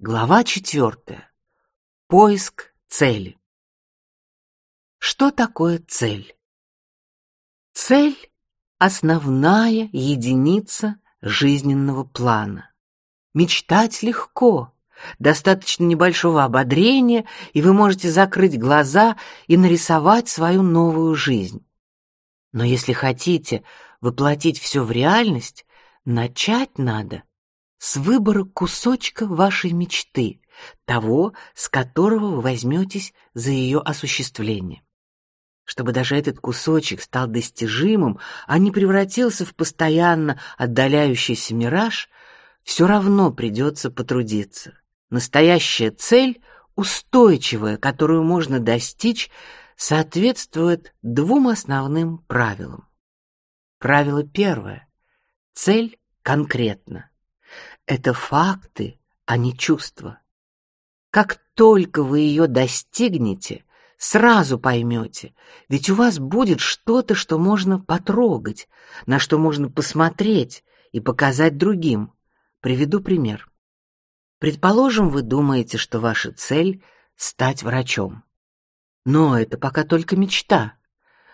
Глава четвертая. Поиск цели. Что такое цель? Цель основная единица жизненного плана. Мечтать легко. Достаточно небольшого ободрения, и вы можете закрыть глаза и нарисовать свою новую жизнь. Но если хотите воплотить все в реальность, начать надо с выбора кусочка вашей мечты, того, с которого вы возьметесь за ее осуществление. Чтобы даже этот кусочек стал достижимым, а не превратился в постоянно отдаляющийся мираж, все равно придется потрудиться. Настоящая цель, устойчивая, которую можно достичь, соответствует двум основным правилам. Правило первое: цель конкретна. Это факты, а не чувства. Как только вы ее достигнете, сразу поймете, ведь у вас будет что-то, что можно потрогать, на что можно посмотреть и показать другим. Приведу пример. Предположим, вы думаете, что ваша цель стать врачом. Но это пока только мечта.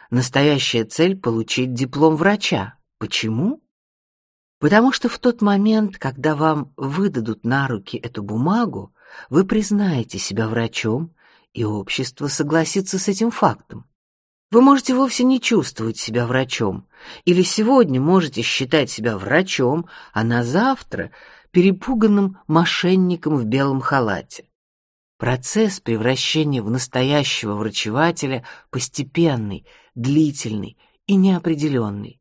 Настоящая цель получить диплом врача. Почему? Потому что в тот момент, когда вам выдадут на руки эту бумагу, вы признаете себя врачом, и общество согласится с этим фактом. Вы можете вовсе не чувствовать себя врачом, или сегодня можете считать себя врачом, а на завтра перепуганным мошенником в белом халате. Процесс превращения в настоящего врачевателя постепенный, длительный и неопределенный.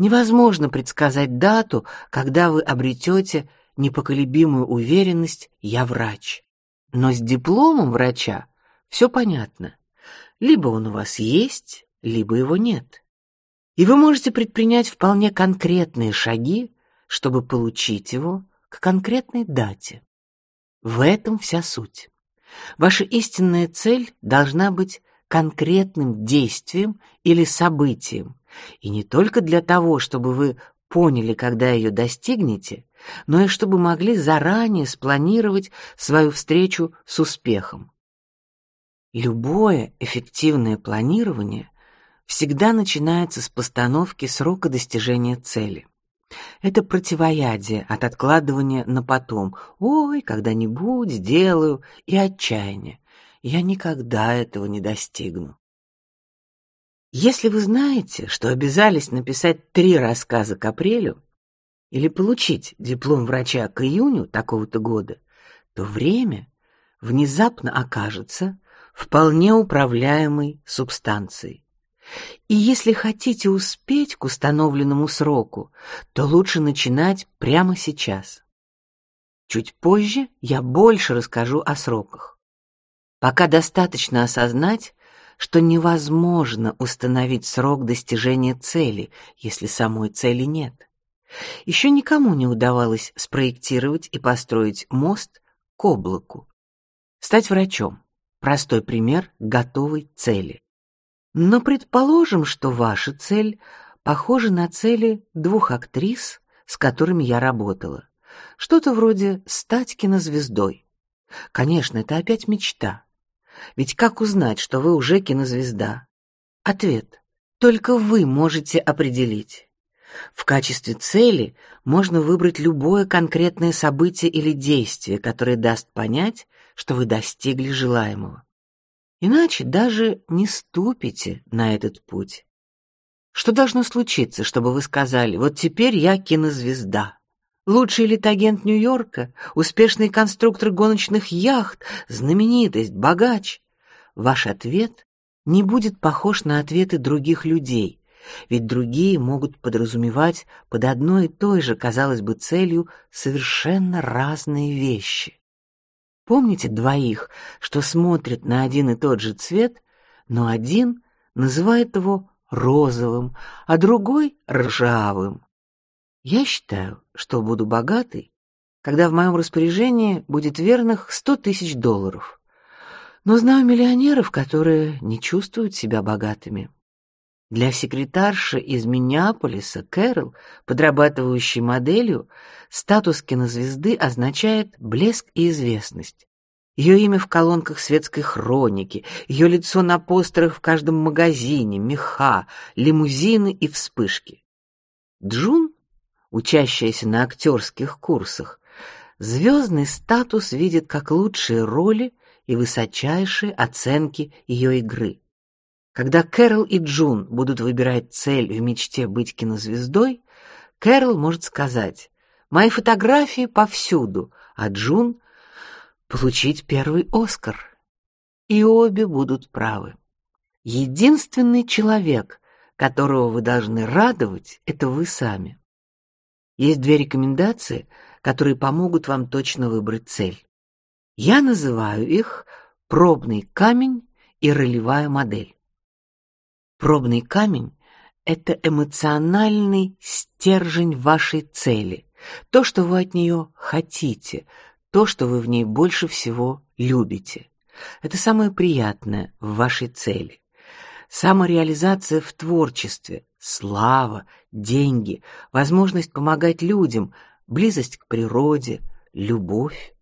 Невозможно предсказать дату, когда вы обретете непоколебимую уверенность «я врач». Но с дипломом врача все понятно. Либо он у вас есть, либо его нет. И вы можете предпринять вполне конкретные шаги, чтобы получить его к конкретной дате. В этом вся суть. Ваша истинная цель должна быть конкретным действием или событием, и не только для того, чтобы вы поняли, когда ее достигнете, но и чтобы могли заранее спланировать свою встречу с успехом. Любое эффективное планирование всегда начинается с постановки срока достижения цели. Это противоядие от откладывания на потом. Ой, когда-нибудь сделаю и отчаяние я никогда этого не достигну. Если вы знаете, что обязались написать три рассказа к апрелю или получить диплом врача к июню такого-то года, то время внезапно окажется вполне управляемой субстанцией. И если хотите успеть к установленному сроку, то лучше начинать прямо сейчас. Чуть позже я больше расскажу о сроках. Пока достаточно осознать, что невозможно установить срок достижения цели, если самой цели нет. Еще никому не удавалось спроектировать и построить мост к облаку. Стать врачом простой пример готовой цели. Но предположим, что ваша цель похожа на цели двух актрис, с которыми я работала. Что-то вроде стать кинозвездой. Конечно, это опять мечта. Ведь как узнать, что вы уже кинозвезда? Ответ: только вы можете определить. В качестве цели можно выбрать любое конкретное событие или действие, которое даст понять, что вы достигли желаемого. Иначе даже не ступите на этот путь. Что должно случиться, чтобы вы сказали: "Вот теперь я кинозвезда"? Лучший литагент Нью-Йорка, успешный конструктор гоночных яхт, знаменитость, богач. Ваш ответ не будет похож на ответы других людей, ведь другие могут подразумевать под одной и той же, казалось бы, целью совершенно разные вещи. Помните двоих, что смотрят на один и тот же цвет, но один называет его розовым, а другой ржавым. Я считаю, что буду богатой, когда в моем распоряжении будет верных сто тысяч долларов. Но знаю миллионеров, которые не чувствуют себя богатыми. Для секретарши из Миннеаполиса Кэрол, подрабатывающей моделью, статус кинозвезды означает блеск и известность. Ее имя в колонках светской хроники, ее лицо на постерах в каждом магазине, меха, лимузины и вспышки. Джун, учащаяся на актерских курсах, звездный статус видит как лучшие роли и высочайшие оценки ее игры. Когда Кэрол и Джун будут выбирать цель в мечте быть кинозвездой, Кэрол может сказать: "Мои фотографии повсюду", а Джун получить первый Оскар. И обе будут правы. Единственный человек, которого вы должны радовать, это вы сами. Есть две рекомендации, которые помогут вам точно выбрать цель. Я называю их пробный камень и ролевая модель. Пробный камень — это эмоциональный стержень вашей цели, то, что вы от нее хотите, то, что вы в ней больше всего любите. Это самое приятное в вашей цели. Самореализация в творчестве, слава, деньги, возможность помогать людям, близость к природе, любовь.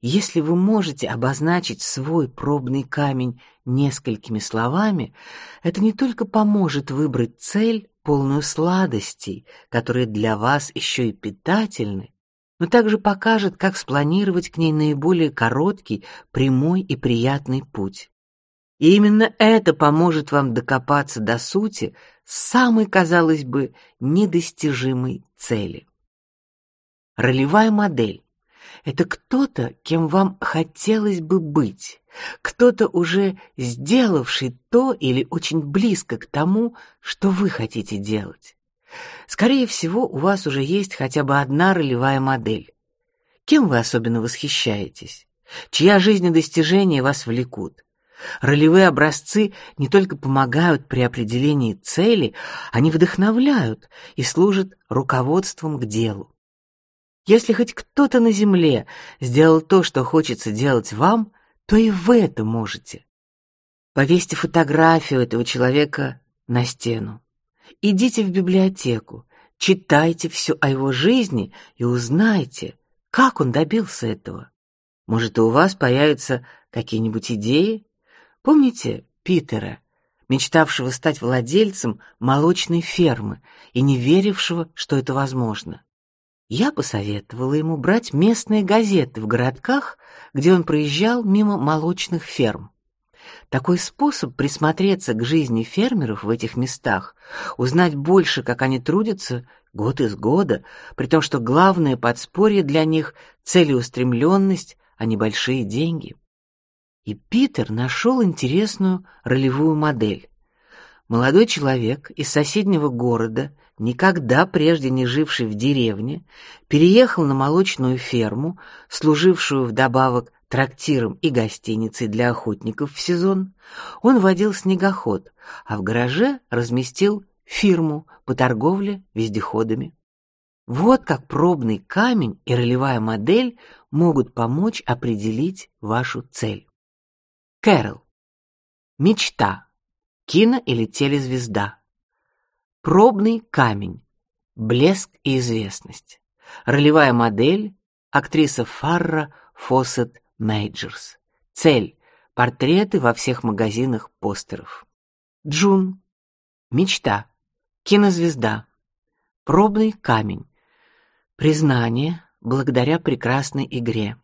Если вы можете обозначить свой пробный камень несколькими словами, это не только поможет выбрать цель, полную сладостей, которые для вас еще и питательны, но также покажет, как спланировать к ней наиболее короткий, прямой и приятный путь. И именно это поможет вам докопаться до сути самой, казалось бы, недостижимой цели. Ролевая модель это кто-то, кем вам хотелось бы быть, кто-то уже сделавший то или очень близко к тому, что вы хотите делать. Скорее всего, у вас уже есть хотя бы одна ролевая модель. Кем вы особенно восхищаетесь? Чья жизнь и достижения вас влекут? Ролевые образцы не только помогают при определении цели, они вдохновляют и служат руководством к делу. Если хоть кто-то на земле сделал то, что хочется делать вам, то и вы это можете. Повесьте фотографию этого человека на стену. Идите в библиотеку, читайте все о его жизни и узнайте, как он добился этого. Может, и у вас появятся какие-нибудь идеи? Помните Питера, мечтавшего стать владельцем молочной фермы и не верившего, что это возможно? Я посоветовала ему брать местные газеты в городках, где он проезжал мимо молочных ферм. Такой способ присмотреться к жизни фермеров в этих местах, узнать больше, как они трудятся год из года, при том, что главное подспорье для них целеустремленность, а не большие деньги. И Питер нашел интересную ролевую модель. Молодой человек из соседнего города никогда прежде не живший в деревне, переехал на молочную ферму, служившую вдобавок трактиром и гостиницей для охотников в сезон. Он водил снегоход, а в гараже разместил фирму по торговле вездеходами. Вот как пробный камень и ролевая модель могут помочь определить вашу цель. Кэрол. Мечта. Кино или телезвезда. Пробный камень. Блеск и известность. Ролевая модель. Актриса Фарра Фоссет Мейджерс. Цель. Портреты во всех магазинах постеров. Джун. Мечта. Кинозвезда. Пробный камень. Признание благодаря прекрасной игре.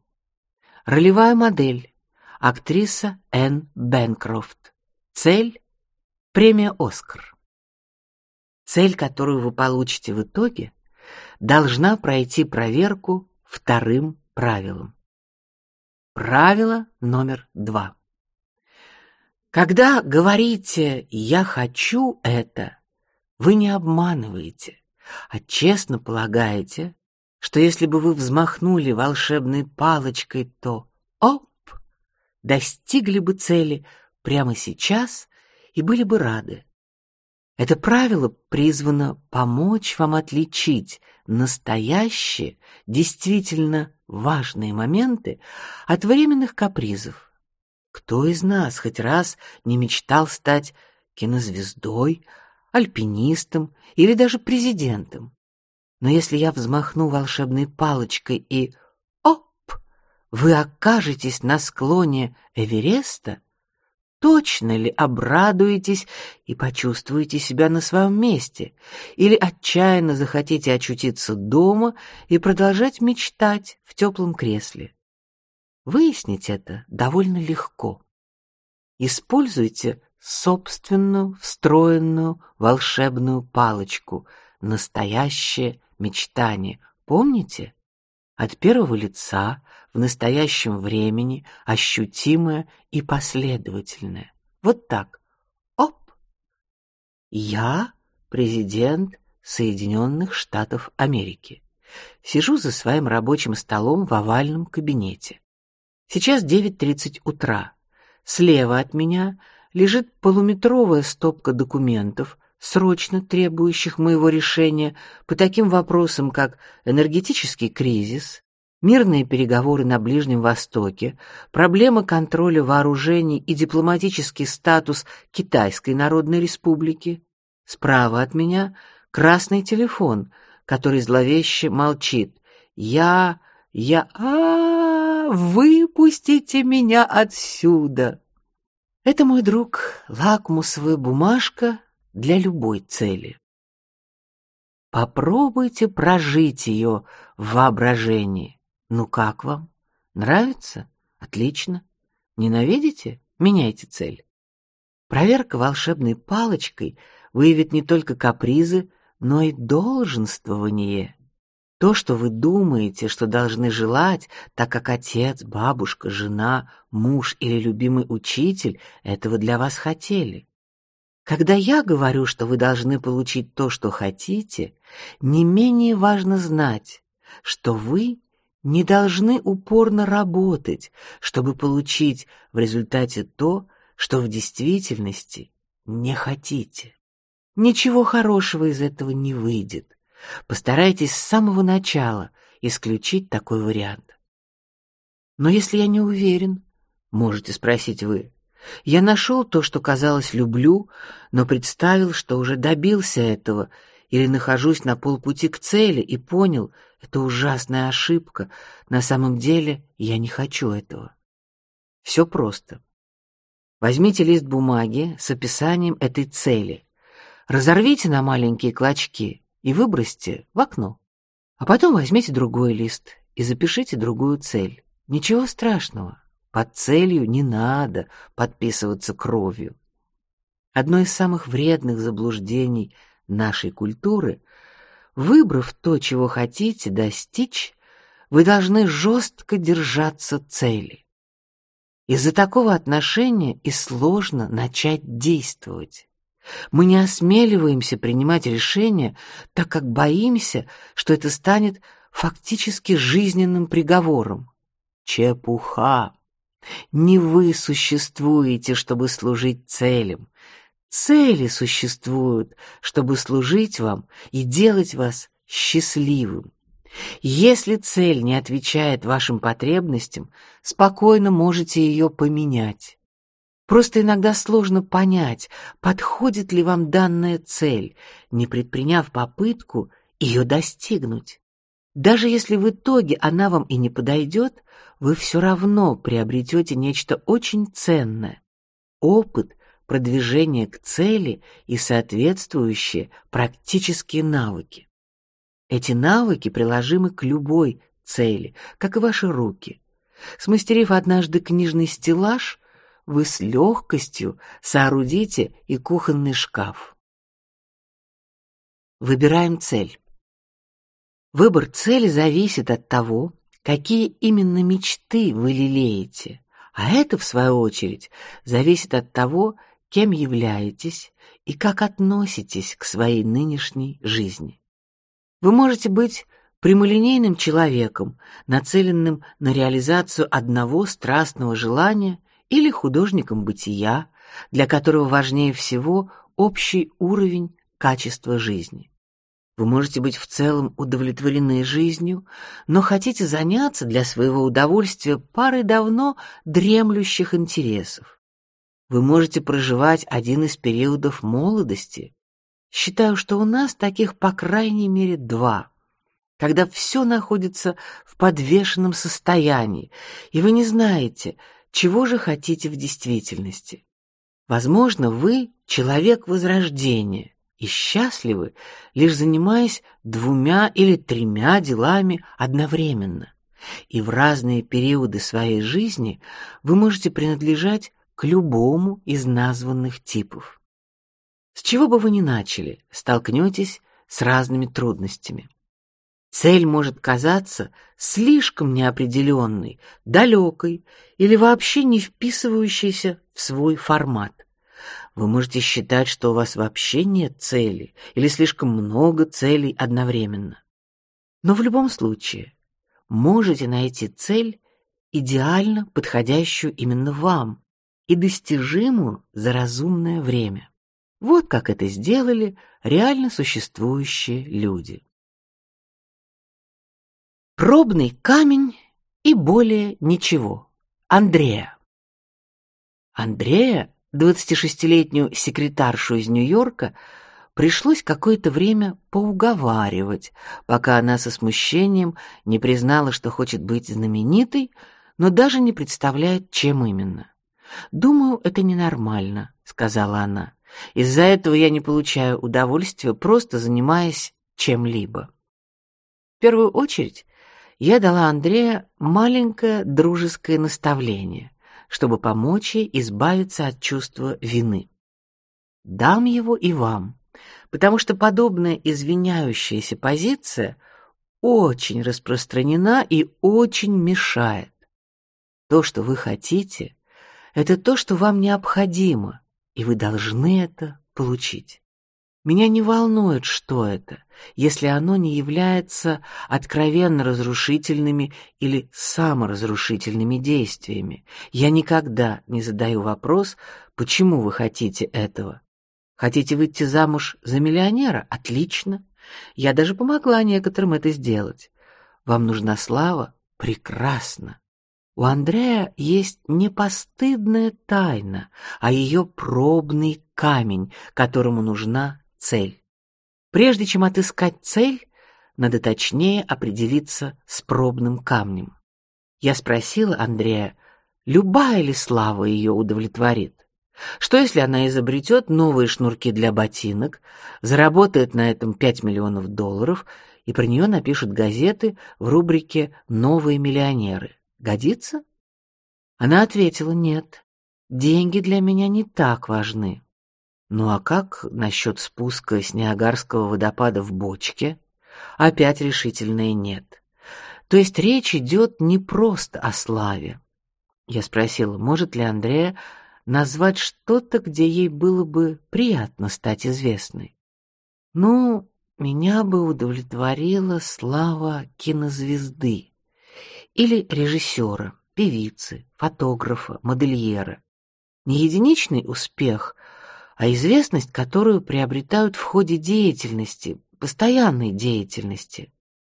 Ролевая модель. Актриса Энн Бенкрофт. Цель. Премия Оскар. Цель, которую вы получите в итоге, должна пройти проверку вторым правилом. Правило номер два. Когда говорите «я хочу это», вы не обманываете, а честно полагаете, что если бы вы взмахнули волшебной палочкой, то оп, достигли бы цели прямо сейчас и были бы рады. Это правило призвано помочь вам отличить настоящие, действительно важные моменты от временных капризов. Кто из нас хоть раз не мечтал стать кинозвездой, альпинистом или даже президентом. Но если я взмахну волшебной палочкой и вы окажетесь на склоне Эвереста, точно ли обрадуетесь и почувствуете себя на своем месте, или отчаянно захотите очутиться дома и продолжать мечтать в теплом кресле? Выяснить это довольно легко. Используйте собственную встроенную волшебную палочку, настоящее мечтание. Помните? От первого лица в настоящем времени, ощутимое и последовательное. Вот так. Оп. Я президент Соединенных Штатов Америки. Сижу за своим рабочим столом в овальном кабинете. Сейчас 9:30 утра. Слева от меня лежит полуметровая стопка документов, срочно требующих моего решения по таким вопросам, как энергетический кризис, мирные переговоры на Ближнем Востоке, проблема контроля вооружений и дипломатический статус Китайской Народной Республики. Справа от меня красный телефон, который зловеще молчит. Я, я, а, выпустите меня отсюда. Это мой друг, лакмусовая бумажка для любой цели. Попробуйте прожить ее в воображении. Ну как вам? Нравится? Отлично. Ненавидите? Меняйте цель. Проверка волшебной палочкой выявит не только капризы, но и долженствование. То, что вы думаете, что должны желать, так как отец, бабушка, жена, муж или любимый учитель этого для вас хотели. Когда я говорю, что вы должны получить то, что хотите, не менее важно знать, что вы не должны упорно работать, чтобы получить в результате то, что в действительности не хотите. Ничего хорошего из этого не выйдет. Постарайтесь с самого начала исключить такой вариант. Но если я не уверен, можете спросить вы. Я нашел то, что казалось люблю, но представил, что уже добился этого, или нахожусь на полпути к цели и понял, это ужасная ошибка. На самом деле я не хочу этого. Все просто. Возьмите лист бумаги с описанием этой цели, разорвите на маленькие клочки и выбросьте в окно. А потом возьмите другой лист и запишите другую цель. Ничего страшного. Под целью не надо подписываться кровью. Одно из самых вредных заблуждений нашей культуры выбрав то, чего хотите достичь, вы должны жестко держаться цели. Из-за такого отношения и сложно начать действовать. Мы не осмеливаемся принимать решения, так как боимся, что это станет фактически жизненным приговором. Чепуха. Не вы существуете, чтобы служить целям. Цели существуют, чтобы служить вам и делать вас счастливым. Если цель не отвечает вашим потребностям, спокойно можете ее поменять. Просто иногда сложно понять, подходит ли вам данная цель, не предприняв попытку ее достигнуть. Даже если в итоге она вам и не подойдет, вы все равно приобретете нечто очень ценное опыт продвижения к цели и соответствующие практические навыки. Эти навыки приложимы к любой цели, как и ваши руки. Смастерив однажды книжный стеллаж, вы с легкостью соорудите и кухонный шкаф. Выбираем цель. Выбор цели зависит от того, какие именно мечты вы лелеете, а это в свою очередь зависит от того, кем являетесь и как относитесь к своей нынешней жизни. Вы можете быть прямолинейным человеком, нацеленным на реализацию одного страстного желания, или художником бытия, для которого важнее всего общий уровень качества жизни. Вы можете быть в целом удовлетворены жизнью, но хотите заняться для своего удовольствия парой давно дремлющих интересов. Вы можете проживать один из периодов молодости, Считаю, что у нас таких по крайней мере два. Когда все находится в подвешенном состоянии, и вы не знаете, чего же хотите в действительности. Возможно, вы человек возрождения и счастливы, лишь занимаясь двумя или тремя делами одновременно. И в разные периоды своей жизни вы можете принадлежать к любому из названных типов. С чего бы вы ни начали, столкнетесь с разными трудностями. Цель может казаться слишком неопределенной, далекой или вообще не вписывающейся в свой формат. Вы можете считать, что у вас вообще нет цели или слишком много целей одновременно. Но в любом случае можете найти цель, идеально подходящую именно вам и достижимую за разумное время. Вот как это сделали реально существующие люди. Пробный камень и более ничего. Андрея. Андрея, 26-летнюю секретаршу из Нью-Йорка, пришлось какое-то время поуговаривать, пока она со смущением не признала, что хочет быть знаменитой, но даже не представляет, чем именно. Думаю, это ненормально, сказала она. Из-за этого я не получаю удовольствия, просто занимаясь чем-либо. В первую очередь я дала Андрея маленькое дружеское наставление, чтобы помочь ей избавиться от чувства вины. Дам его и вам, потому что подобная извиняющаяся позиция очень распространена и очень мешает. То, что вы хотите, это то, что вам необходимо, и вы должны это получить. Меня не волнует, что это, если оно не является откровенно разрушительными или саморазрушительными действиями. Я никогда не задаю вопрос, почему вы хотите этого. Хотите выйти замуж за миллионера? Отлично. Я даже помогла некоторым это сделать. Вам нужна слава? Прекрасно. У Андрея есть не постыдная тайна, а ее пробный камень, которому нужна цель. Прежде чем отыскать цель, надо точнее определиться с пробным камнем. Я спросила Андрея, любая ли слава ее удовлетворит. Что если она изобретет новые шнурки для ботинок, заработает на этом 5 миллионов долларов и про нее напишут газеты в рубрике «Новые миллионеры»? Годится? Она ответила: "Нет. Деньги для меня не так важны". Ну а как насчет спуска с Ниагарского водопада в бочке? Опять решительное нет. То есть речь идет не просто о славе. Я спросила, может ли Андрея назвать что-то, где ей было бы приятно стать известной. Ну, меня бы удовлетворила слава кинозвезды или режиссера, певицы, фотографа, модельера. Не единичный успех, а известность, которую приобретают в ходе деятельности, постоянной деятельности.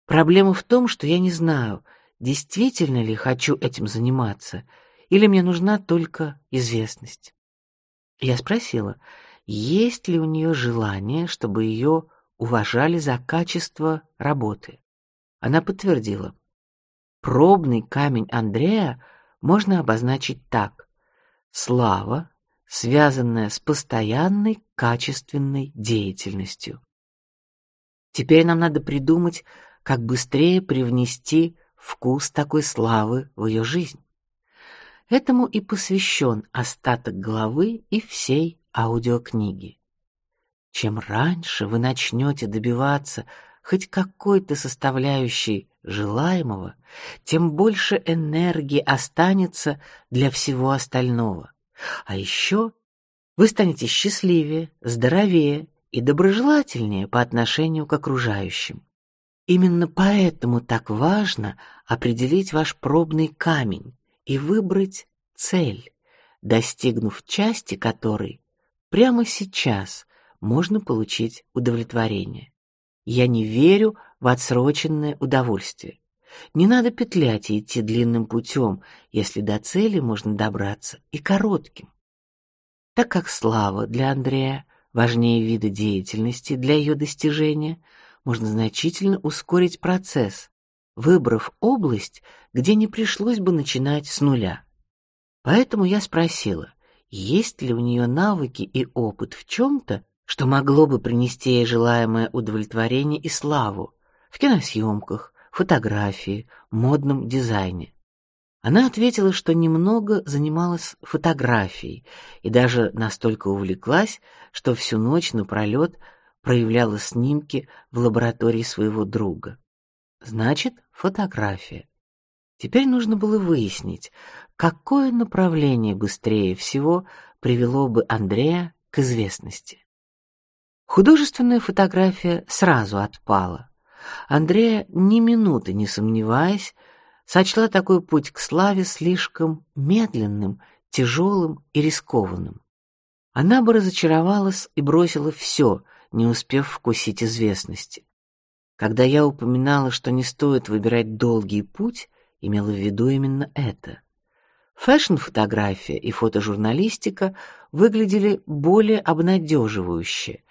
Проблема в том, что я не знаю, действительно ли хочу этим заниматься, или мне нужна только известность. Я спросила, есть ли у нее желание, чтобы ее уважали за качество работы. Она подтвердила: Пробный камень Андрея можно обозначить так: слава, связанная с постоянной качественной деятельностью. Теперь нам надо придумать, как быстрее привнести вкус такой славы в ее жизнь. Этому и посвящен остаток главы и всей аудиокниги. Чем раньше вы начнете добиваться хоть какой-то составляющей желаемого, тем больше энергии останется для всего остального. А еще вы станете счастливее, здоровее и доброжелательнее по отношению к окружающим. Именно поэтому так важно определить ваш пробный камень и выбрать цель, достигнув части которой прямо сейчас можно получить удовлетворение. Я не верю в отсроченное удовольствие. Не надо петлять и идти длинным путем, если до цели можно добраться и коротким. Так как слава для Андрея важнее вида деятельности для ее достижения, можно значительно ускорить процесс, выбрав область, где не пришлось бы начинать с нуля. Поэтому я спросила, есть ли у нее навыки и опыт в чем-то, что могло бы принести ей желаемое удовлетворение и славу в киносъемках, фотографии, модном дизайне. Она ответила, что немного занималась фотографией и даже настолько увлеклась, что всю ночь напролет проявляла снимки в лаборатории своего друга. Значит, фотография. Теперь нужно было выяснить, какое направление быстрее всего привело бы Андрея к известности. Художественная фотография сразу отпала. Андрея ни минуты не сомневаясь сочла такой путь к славе слишком медленным, тяжелым и рискованным. Она бы разочаровалась и бросила все, не успев вкусить известности. Когда я упоминала, что не стоит выбирать долгий путь, имела в виду именно это. Фэшн-фотография и фотожурналистика выглядели более обнадеживающе,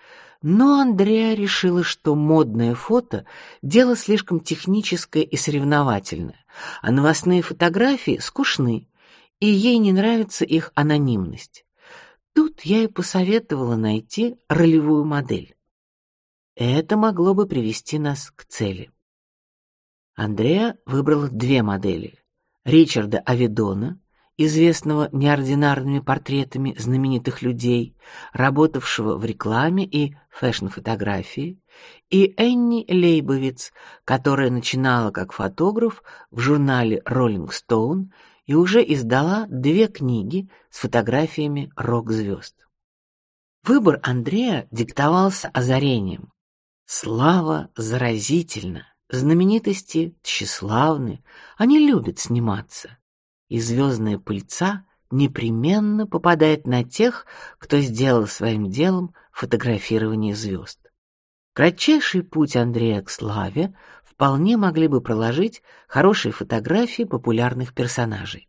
но Андреа решила, что модное фото дело слишком техническое и соревновательное, а новостные фотографии скучны, и ей не нравится их анонимность. Тут я и посоветовала найти ролевую модель. Это могло бы привести нас к цели. Андреа выбрала две модели: Ричарда Авидона известного неординарными портретами знаменитых людей, работавшего в рекламе и фэшн-фотографии, и Энни Лейбовиц, которая начинала как фотограф в журнале Rolling Stone и уже издала две книги с фотографиями рок-звезд. Выбор Андрея диктовался озарением. Слава заразительна, знаменитости тщеславны, они любят сниматься и звездная пыльца непременно попадает на тех, кто сделал своим делом фотографирование звезд. Кратчайший путь Андрея к славе вполне могли бы проложить хорошие фотографии популярных персонажей.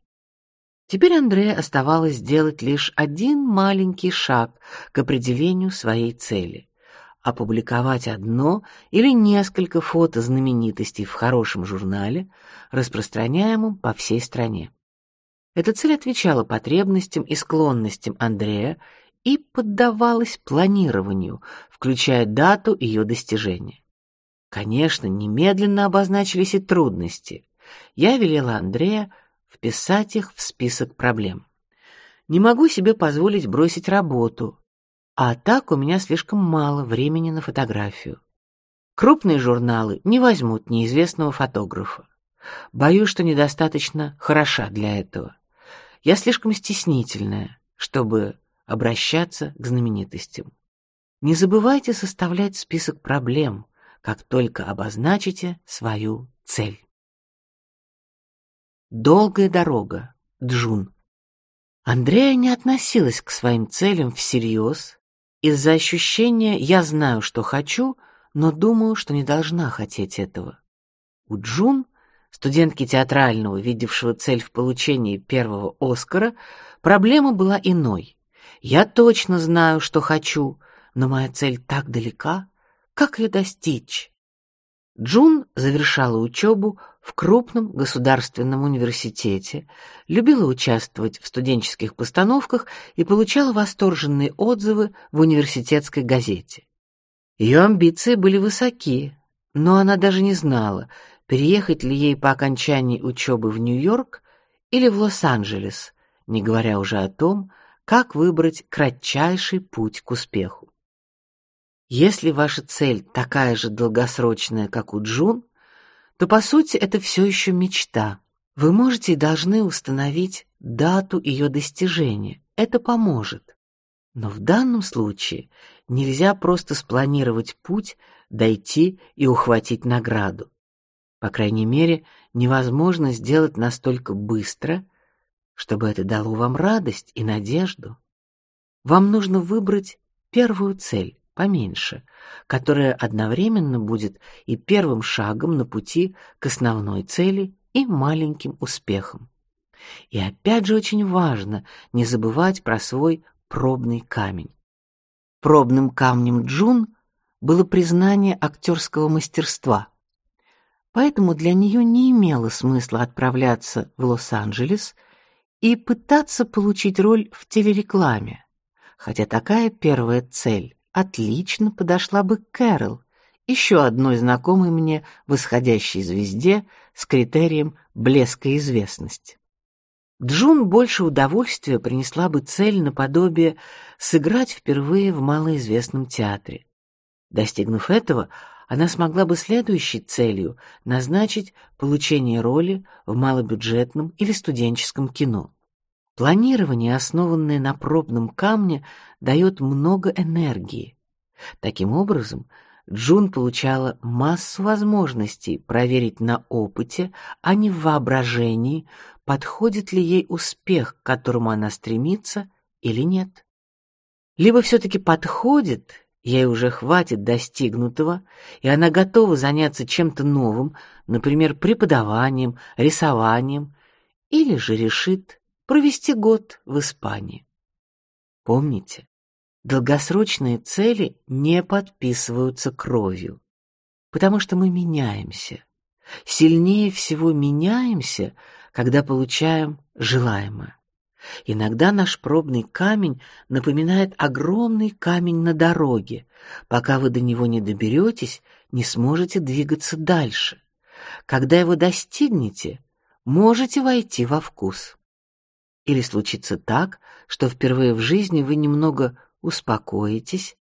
Теперь Андрея оставалось сделать лишь один маленький шаг к определению своей цели опубликовать одно или несколько фото знаменитостей в хорошем журнале, распространяемом по всей стране. Эта цель отвечала потребностям и склонностям Андрея и поддавалась планированию, включая дату ее достижения. Конечно, немедленно обозначились и трудности. Я велела Андрея вписать их в список проблем. Не могу себе позволить бросить работу, а так у меня слишком мало времени на фотографию. Крупные журналы не возьмут неизвестного фотографа. Боюсь, что недостаточно хороша для этого. Я слишком стеснительная, чтобы обращаться к знаменитостям. Не забывайте составлять список проблем, как только обозначите свою цель. Долгая дорога. Джун. Андрея не относилась к своим целям всерьез из-за ощущения «я знаю, что хочу», но думаю, что не должна хотеть этого. У Джун студентки театрального, видевшего цель в получении первого Оскара, проблема была иной. Я точно знаю, что хочу, но моя цель так далека, как ее достичь? Джун завершала учебу в крупном государственном университете, любила участвовать в студенческих постановках и получала восторженные отзывы в университетской газете. Ее амбиции были высоки, но она даже не знала, переехать ли ей по окончании учебы в Нью-Йорк или в Лос-Анджелес, не говоря уже о том, как выбрать кратчайший путь к успеху. Если ваша цель такая же долгосрочная, как у Джун, то по сути это все еще мечта. Вы можете и должны установить дату ее достижения. Это поможет. Но в данном случае нельзя просто спланировать путь, дойти и ухватить награду. По крайней мере, невозможно сделать настолько быстро, чтобы это дало вам радость и надежду. Вам нужно выбрать первую цель, поменьше, которая одновременно будет и первым шагом на пути к основной цели и маленьким успехом. И опять же очень важно не забывать про свой пробный камень. Пробным камнем Джун было признание актерского мастерства. Поэтому для нее не имело смысла отправляться в Лос-Анджелес и пытаться получить роль в телерекламе, хотя такая первая цель отлично подошла бы к Кэрол, еще одной знакомой мне восходящей звезде с критерием блеска и известности. Джун больше удовольствия принесла бы цель наподобие сыграть впервые в малоизвестном театре. Достигнув этого, она смогла бы следующей целью назначить получение роли в малобюджетном или студенческом кино. Планирование, основанное на пробном камне, дает много энергии. Таким образом, Джун получала массу возможностей проверить на опыте, а не в воображении, подходит ли ей успех, к которому она стремится, или нет. Либо все-таки подходит, ей уже хватит достигнутого, и она готова заняться чем-то новым, например, преподаванием, рисованием, или же решит провести год в Испании. Помните, долгосрочные цели не подписываются кровью, потому что мы меняемся. Сильнее всего меняемся, когда получаем желаемое. Иногда наш пробный камень напоминает огромный камень на дороге. Пока вы до него не доберетесь, не сможете двигаться дальше. Когда его достигнете, можете войти во вкус. Или случится так, что впервые в жизни вы немного успокоитесь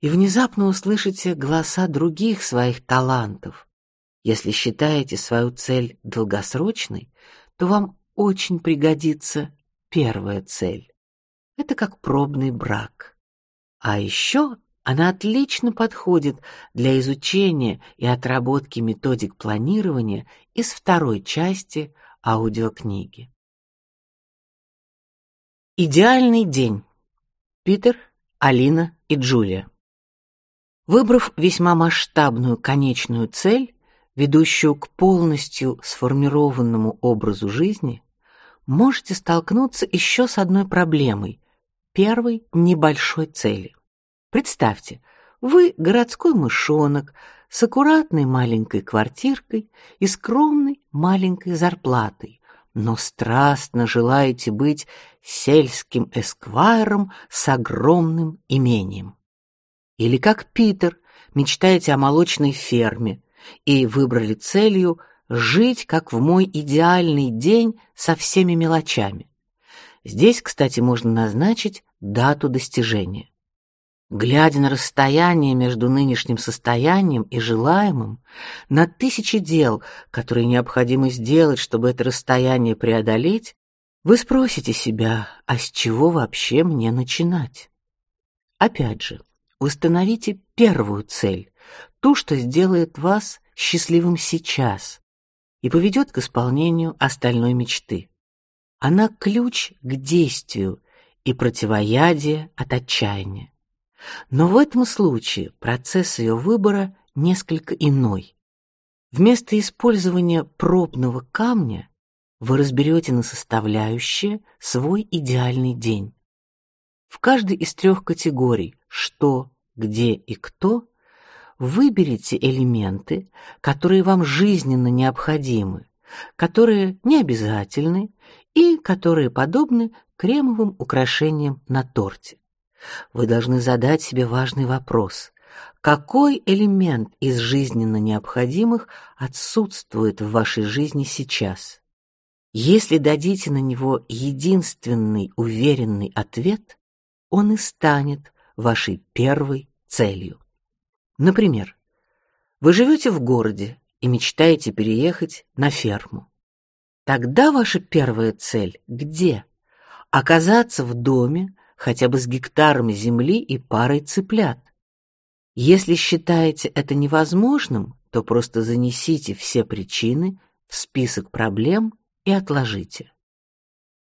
и внезапно услышите голоса других своих талантов. Если считаете свою цель долгосрочной, то вам очень пригодится первая цель. Это как пробный брак. А еще она отлично подходит для изучения и отработки методик планирования из второй части аудиокниги. Идеальный день. Питер, Алина и Джулия. Выбрав весьма масштабную конечную цель, ведущую к полностью сформированному образу жизни, можете столкнуться еще с одной проблемой первой небольшой цели. Представьте, вы городской мышонок с аккуратной маленькой квартиркой и скромной маленькой зарплатой, но страстно желаете быть сельским эсквайром с огромным имением. Или как Питер, мечтаете о молочной ферме и выбрали целью жить как в мой идеальный день со всеми мелочами. Здесь, кстати, можно назначить дату достижения. Глядя на расстояние между нынешним состоянием и желаемым, на тысячи дел, которые необходимо сделать, чтобы это расстояние преодолеть, вы спросите себя, а с чего вообще мне начинать? Опять же, установите первую цель, ту, что сделает вас счастливым сейчас, и поведет к исполнению остальной мечты. Она ключ к действию и противоядие от отчаяния. Но в этом случае процесс ее выбора несколько иной. Вместо использования пробного камня вы разберете на составляющие свой идеальный день. В каждой из трех категорий «что», «где» и «кто» выберите элементы, которые вам жизненно необходимы, которые не обязательны и которые подобны кремовым украшениям на торте. Вы должны задать себе важный вопрос: какой элемент из жизненно необходимых отсутствует в вашей жизни сейчас? Если дадите на него единственный уверенный ответ, он и станет вашей первой целью. Например, вы живете в городе и мечтаете переехать на ферму. Тогда ваша первая цель где? Оказаться в доме хотя бы с гектаром земли и парой цыплят. Если считаете это невозможным, то просто занесите все причины в список проблем и отложите.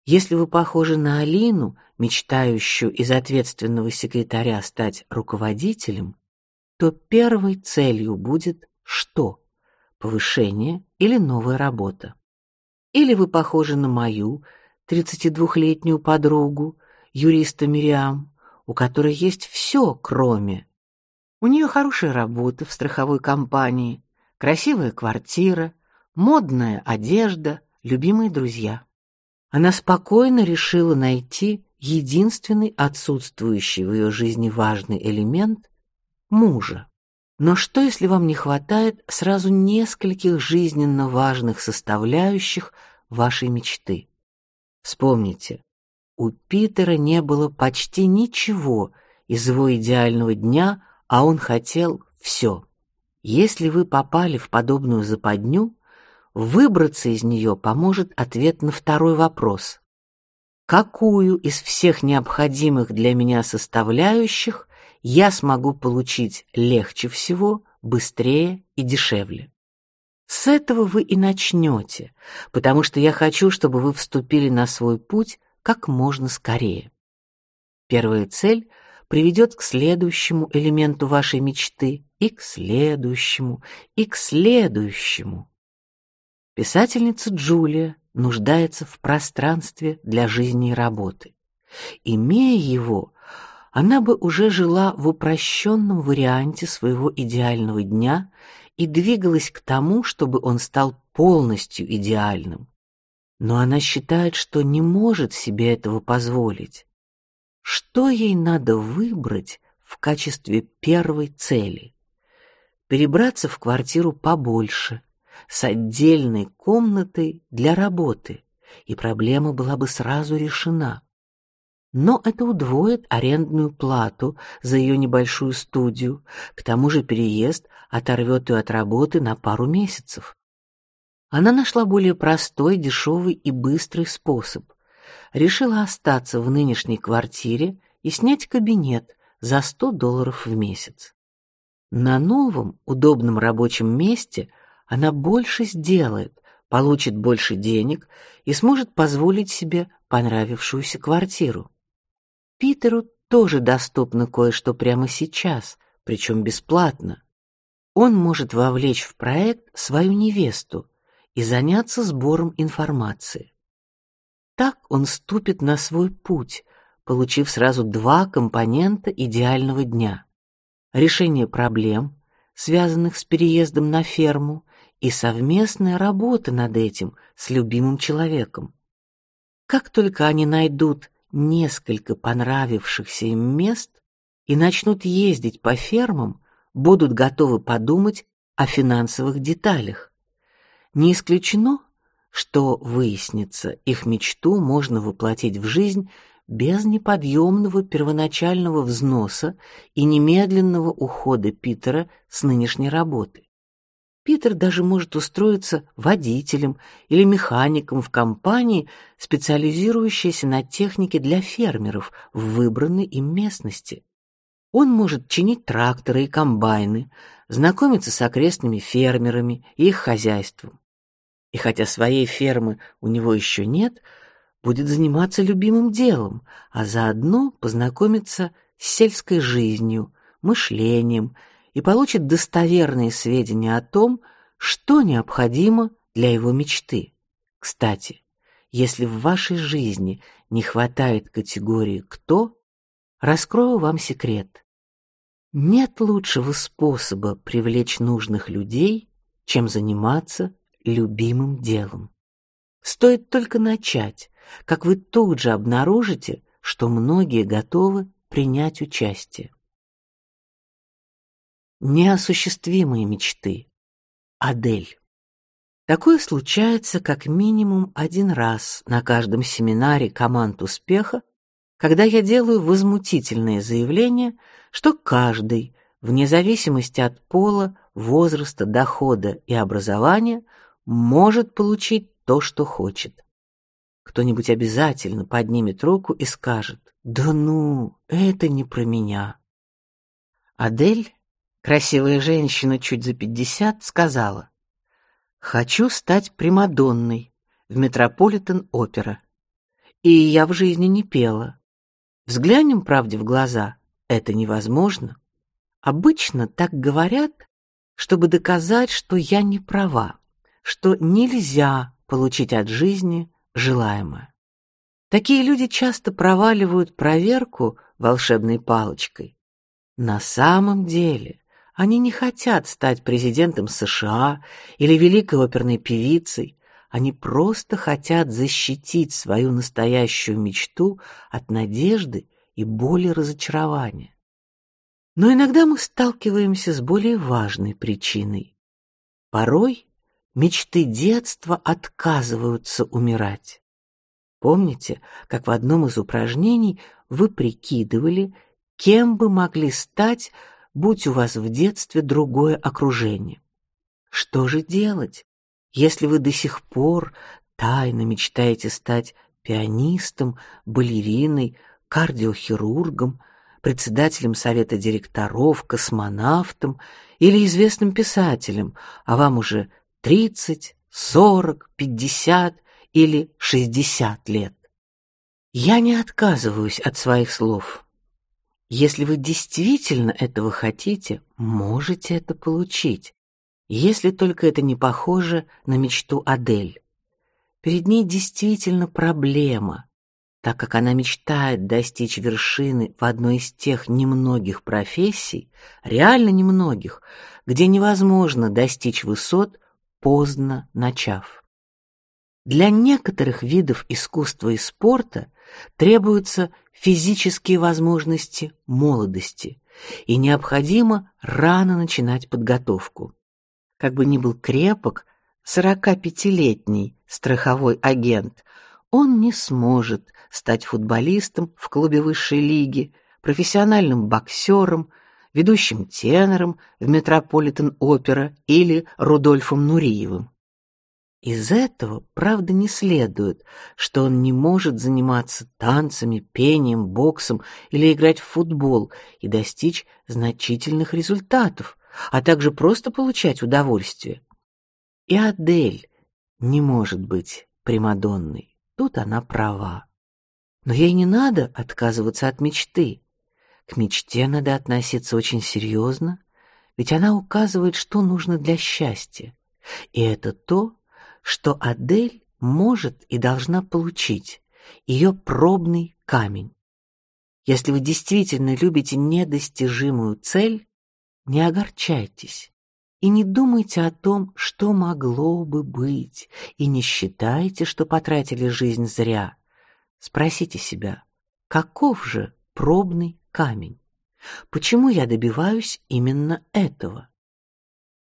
Если вы похожи на Алину, мечтающую из ответственного секретаря стать руководителем, то первой целью будет что? Повышение или новая работа? Или вы похожи на мою 32-летнюю подругу, юриста Мириам, у которой есть все, кроме. У нее хорошая работа в страховой компании, красивая квартира, модная одежда, любимые друзья. Она спокойно решила найти единственный отсутствующий в ее жизни важный элемент мужа. Но что, если вам не хватает сразу нескольких жизненно важных составляющих вашей мечты? Вспомните, у Питера не было почти ничего из его идеального дня, а он хотел все. Если вы попали в подобную западню, выбраться из нее поможет ответ на второй вопрос: какую из всех необходимых для меня составляющих я смогу получить легче всего, быстрее и дешевле? С этого вы и начнете, потому что я хочу, чтобы вы вступили на свой путь как можно скорее. Первая цель приведет к следующему элементу вашей мечты и к следующему, и к следующему. Писательница Джулия нуждается в пространстве для жизни и работы. Имея его, она бы уже жила в упрощенном варианте своего идеального дня и двигалась к тому, чтобы он стал полностью идеальным. Но она считает, что не может себе этого позволить. Что ей надо выбрать в качестве первой цели? Перебраться в квартиру побольше, с отдельной комнатой для работы, и проблема была бы сразу решена. Но это удвоит арендную плату за ее небольшую студию. К тому же переезд оторвет ее от работы на пару месяцев. Она нашла более простой, дешевый и быстрый способ. Решила остаться в нынешней квартире и снять кабинет за 100 долларов в месяц. На новом удобном рабочем месте она больше сделает, получит больше денег и сможет позволить себе понравившуюся квартиру. Питеру тоже доступно кое-что прямо сейчас, причем бесплатно. Он может вовлечь в проект свою невесту и заняться сбором информации. Так он ступит на свой путь, получив сразу два компонента идеального дня: решение проблем, связанных с переездом на ферму, и совместная работа над этим с любимым человеком. Как только они найдут несколько понравившихся им мест и начнут ездить по фермам, будут готовы подумать о финансовых деталях. Не исключено, что выяснится, их мечту можно воплотить в жизнь без неподъемного первоначального взноса и немедленного ухода Питера с нынешней работы. Питер даже может устроиться водителем или механиком в компании, специализирующейся на технике для фермеров в выбранной им местности. Он может чинить тракторы и комбайны, знакомиться с окрестными фермерами и их хозяйством. И хотя своей фермы у него еще нет, будет заниматься любимым делом, а заодно познакомиться с сельской жизнью, мышлением и получит достоверные сведения о том, что необходимо для его мечты. Кстати, если в вашей жизни не хватает категории «кто», раскрою вам секрет. Нет лучшего способа привлечь нужных людей, чем заниматься любимым делом. Стоит только начать, как вы тут же обнаружите, что многие готовы принять участие. Неосуществимые мечты. Адель. Такое случается как минимум один раз на каждом семинаре команд успеха, когда я делаю возмутительное заявление, что каждый, вне зависимости от пола, возраста, дохода и образования, может получить то, что хочет. Кто-нибудь обязательно поднимет руку и скажет: "Да ну, это не про меня". Адель Красивая женщина чуть за пятьдесят сказала: "Хочу стать примадонной в Метрополитен-опера". И я в жизни не пела. Взглянем правде в глаза, это невозможно. Обычно так говорят, чтобы доказать, что я не права, что нельзя получить от жизни желаемое. Такие люди часто проваливают проверку волшебной палочкой. На самом деле они не хотят стать президентом США или великой оперной певицей. Они просто хотят защитить свою настоящую мечту от надежды и боли разочарования. Но иногда мы сталкиваемся с более важной причиной. Порой мечты детства отказываются умирать. Помните, как в одном из упражнений вы прикидывали, кем бы могли стать, будь у вас в детстве другое окружение? Что же делать, если вы до сих пор тайно мечтаете стать пианистом, балериной, кардиохирургом, председателем совета директоров, космонавтом или известным писателем, а вам уже 30, 40, 50 или 60 лет. Я не отказываюсь от своих слов. Если вы действительно этого хотите, можете это получить, если только это не похоже на мечту Адель. Перед ней действительно проблема, так как она мечтает достичь вершины в одной из тех немногих профессий, реально немногих, где невозможно достичь высот, поздно начав. Для некоторых видов искусства и спорта требуются физические возможности молодости, и необходимо рано начинать подготовку. Как бы ни был крепок 45-летний страховой агент, он не сможет стать футболистом в клубе высшей лиги, профессиональным боксером, ведущим тенором в Метрополитен-опера или Рудольфом Нуриевым. Из этого, правда, не следует, что он не может заниматься танцами, пением, боксом или играть в футбол и достичь значительных результатов, а также просто получать удовольствие. И Адель не может быть примадонной. Тут она права. Но ей не надо отказываться от мечты. К мечте надо относиться очень серьезно, ведь она указывает, что нужно для счастья. И это то, что Адель может и должна получить, ее пробный камень. Если вы действительно любите недостижимую цель, не огорчайтесь и не думайте о том, что могло бы быть, и не считайте, что потратили жизнь зря. Спросите себя, каков же пробный камень? Почему я добиваюсь именно этого?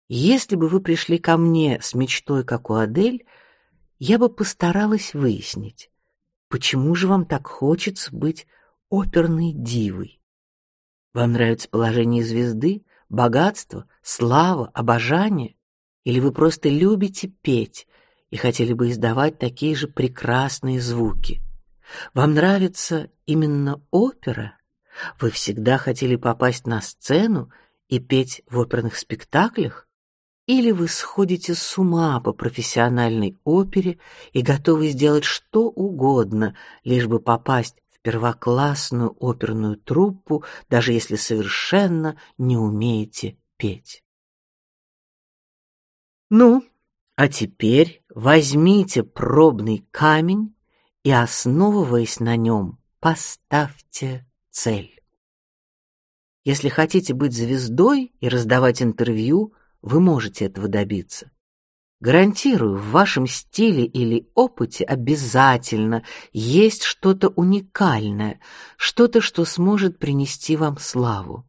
Если бы вы пришли ко мне с мечтой, как у Адель, я бы постаралась выяснить, почему же вам так хочется быть оперной дивой. Вам нравится положение звезды, богатство, слава, обожание, или вы просто любите петь и хотели бы издавать такие же прекрасные звуки? Вам нравится именно опера? Вы всегда хотели попасть на сцену и петь в оперных спектаклях? Или вы сходите с ума по профессиональной опере и готовы сделать что угодно, лишь бы попасть в первоклассную оперную труппу, даже если совершенно не умеете петь. Ну, а теперь возьмите пробный камень и, основываясь на нем, поставьте цель. Если хотите быть звездой и раздавать интервью, вы можете этого добиться. Гарантирую, в вашем стиле или опыте обязательно есть что-то уникальное, что-то, что сможет принести вам славу.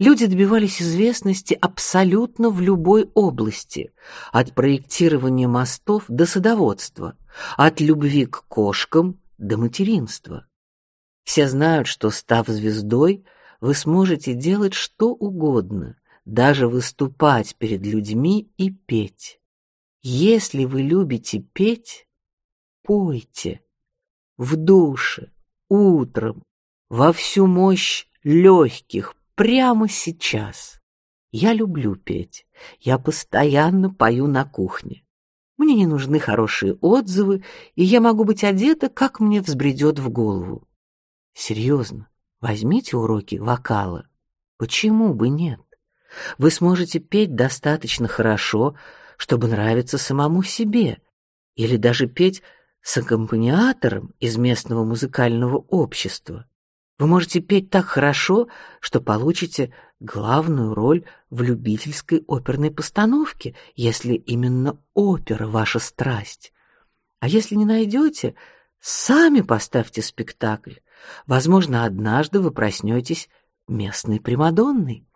Люди добивались известности абсолютно в любой области, от проектирования мостов до садоводства, от любви к кошкам до материнства. Все знают, что став звездой, вы сможете делать что угодно, даже выступать перед людьми и петь. Если вы любите петь, пойте в душе, утром, во всю мощь легких, прямо сейчас. Я люблю петь. Я постоянно пою на кухне. Мне не нужны хорошие отзывы, и я могу быть одета, как мне взбредет в голову. Серьезно, возьмите уроки вокала. Почему бы нет? Вы сможете петь достаточно хорошо, чтобы нравиться самому себе, или даже петь с аккомпаниатором из местного музыкального общества, вы можете петь так хорошо, что получите главную роль в любительской оперной постановке, если именно опера ваша страсть. А если не найдете, сами поставьте спектакль. Возможно, однажды вы проснетесь местной примадонной.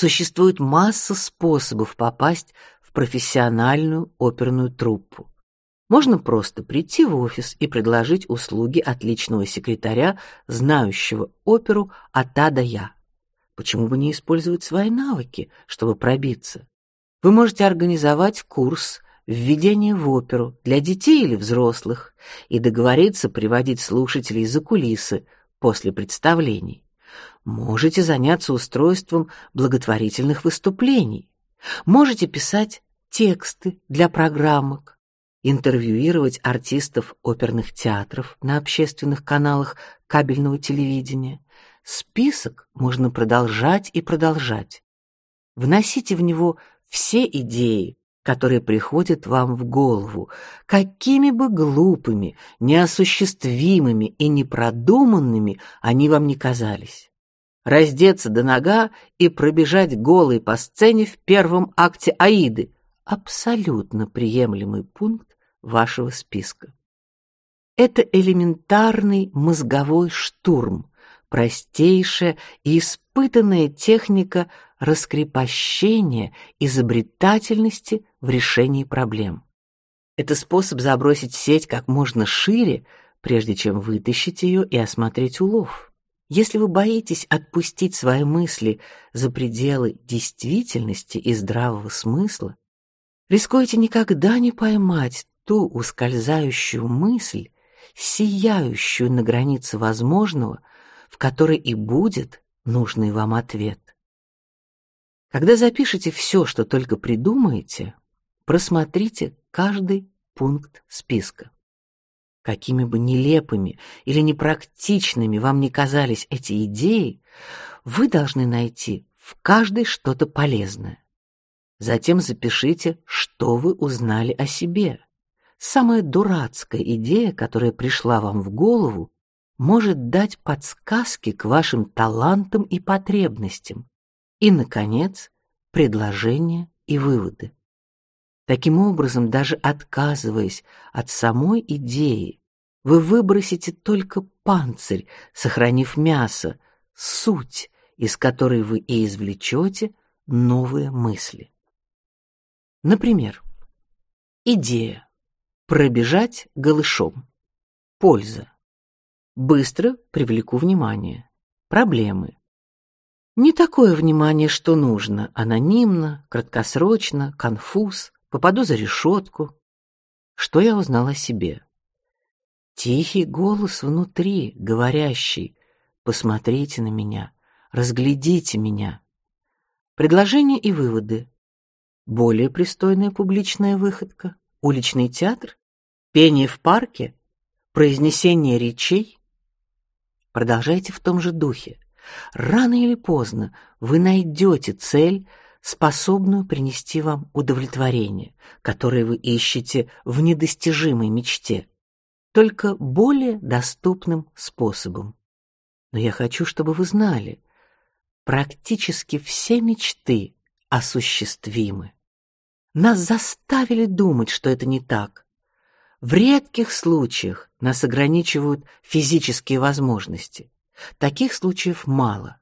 Существует масса способов попасть в профессиональную оперную труппу. Можно просто прийти в офис и предложить услуги отличного секретаря, знающего оперу от А до Я. Почему бы не использовать свои навыки, чтобы пробиться? Вы можете организовать курс введения в оперу для детей или взрослых и договориться приводить слушателей за кулисы после представлений. Можете заняться устройством благотворительных выступлений. Можете писать тексты для программок интервьюировать артистов оперных театров на общественных каналах кабельного телевидения. Список можно продолжать и продолжать. Вносите в него все идеи, которые приходят вам в голову, какими бы глупыми, неосуществимыми и непродуманными они вам не казались. Раздеться до нога и пробежать голой по сцене в первом акте Аиды абсолютно приемлемый пункт вашего списка. Это элементарный мозговой штурм, простейшая и испытанная техника раскрепощения изобретательности в решении проблем. Это способ забросить сеть как можно шире, прежде чем вытащить ее и осмотреть улов. Если вы боитесь отпустить свои мысли за пределы действительности и здравого смысла, рискуете никогда не поймать ту ускользающую мысль, сияющую на границе возможного, в которой и будет нужный вам ответ. Когда запишете все, что только придумаете, просмотрите каждый пункт списка. Какими бы нелепыми или непрактичными вам ни казались эти идеи, вы должны найти в каждой что-то полезное. Затем запишите, что вы узнали о себе. Самая дурацкая идея, которая пришла вам в голову, может дать подсказки к вашим талантам и потребностям. И наконец, предложения и выводы. Таким образом, даже отказываясь от самой идеи, вы выбросите только панцирь, сохранив мясо, суть, из которой вы и извлечете новые мысли. Например, идея пробежать голышом. Польза. Быстро привлеку внимание. Проблемы. Не такое внимание, что нужно, анонимно, краткосрочно, конфуз, попаду за решетку. Что я узнала о себе? Тихий голос внутри, говорящий: "Посмотрите на меня, разглядите меня". Предложения и выводы. Более пристойная публичная выходка, уличный театр, пение в парке, произнесение речей. Продолжайте в том же духе. Рано или поздно вы найдете цель, способную принести вам удовлетворение, которое вы ищете в недостижимой мечте, только более доступным способом. Но я хочу, чтобы вы знали, практически все мечты осуществимы. Нас заставили думать, что это не так. В редких случаях нас ограничивают физические возможности. Таких случаев мало.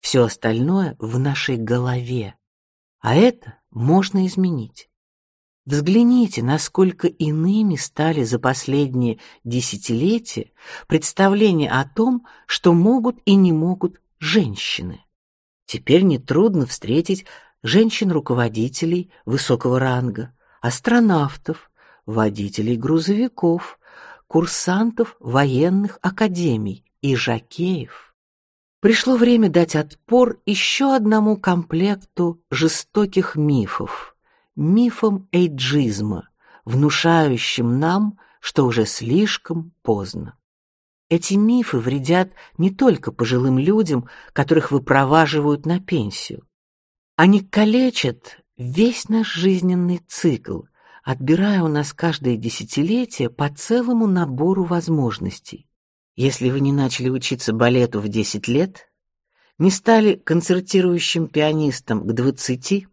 Все остальное в нашей голове. А это можно изменить. Взгляните, насколько иными стали за последние десятилетия представления о том, что могут и не могут женщины. Теперь не трудно встретить женщин-руководителей высокого ранга, астронавтов, водителей грузовиков, курсантов военных академий и жокеев. Пришло время дать отпор еще одному комплекту жестоких мифов, мифам эйджизма, внушающим нам, что уже слишком поздно. Эти мифы вредят не только пожилым людям, которых выпроваживают на пенсию. Они калечат весь наш жизненный цикл, отбирая у нас каждое десятилетие по целому набору возможностей. Если вы не начали учиться балету в 10 лет, не стали концертирующим пианистом к 20,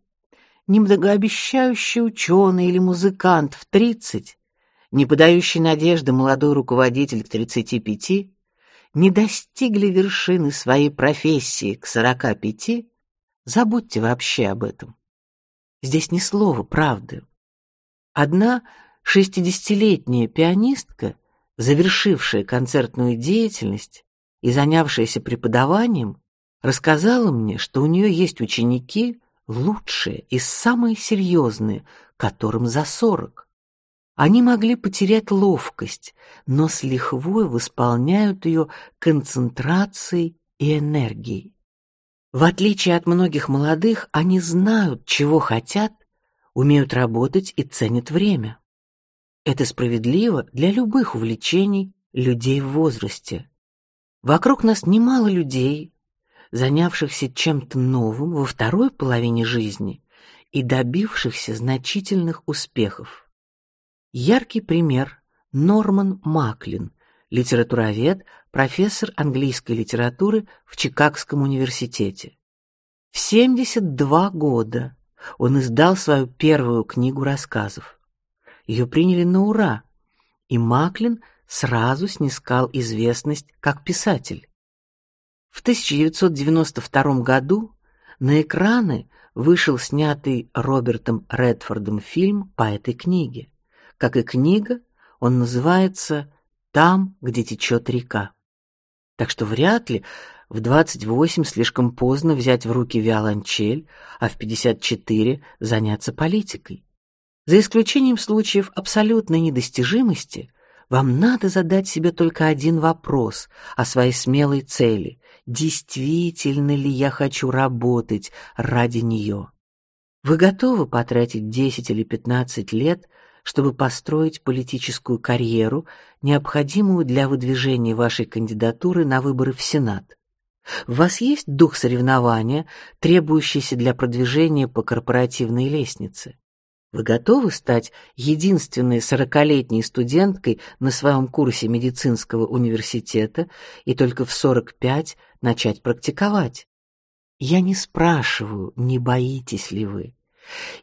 не многообещающий ученый или музыкант в 30, не подающий надежды молодой руководитель к 35, не достигли вершины своей профессии к 45, забудьте вообще об этом. Здесь ни слова правды. Одна шестидесятилетняя пианистка, завершившая концертную деятельность и занявшаяся преподаванием, рассказала мне, что у нее есть ученики лучшие и самые серьезные, которым за сорок. Они могли потерять ловкость, но с лихвой восполняют ее концентрацией и энергией. В отличие от многих молодых, они знают, чего хотят, умеют работать и ценят время. Это справедливо для любых увлечений людей в возрасте. Вокруг нас немало людей, занявшихся чем-то новым во второй половине жизни и добившихся значительных успехов. Яркий пример Норман Маклин, литературовед, профессор английской литературы в Чикагском университете. В 72 года он издал свою первую книгу рассказов. Ее приняли на ура, и Маклин сразу снискал известность как писатель. В 1992 году на экраны вышел снятый Робертом Редфордом фильм по этой книге. Как и книга, он называется «Там, где течет река». Так что вряд ли в 28 слишком поздно взять в руки виолончель, а в 54 заняться политикой. За исключением случаев абсолютной недостижимости, вам надо задать себе только один вопрос о своей смелой цели: действительно ли я хочу работать ради нее? Вы готовы потратить 10 или 15 лет чтобы построить политическую карьеру, необходимую для выдвижения вашей кандидатуры на выборы в Сенат. В вас есть дух соревнования, требующийся для продвижения по корпоративной лестнице. Вы готовы стать единственной сорокалетней студенткой на своем курсе медицинского университета и только в 45 начать практиковать? Я не спрашиваю, не боитесь ли вы.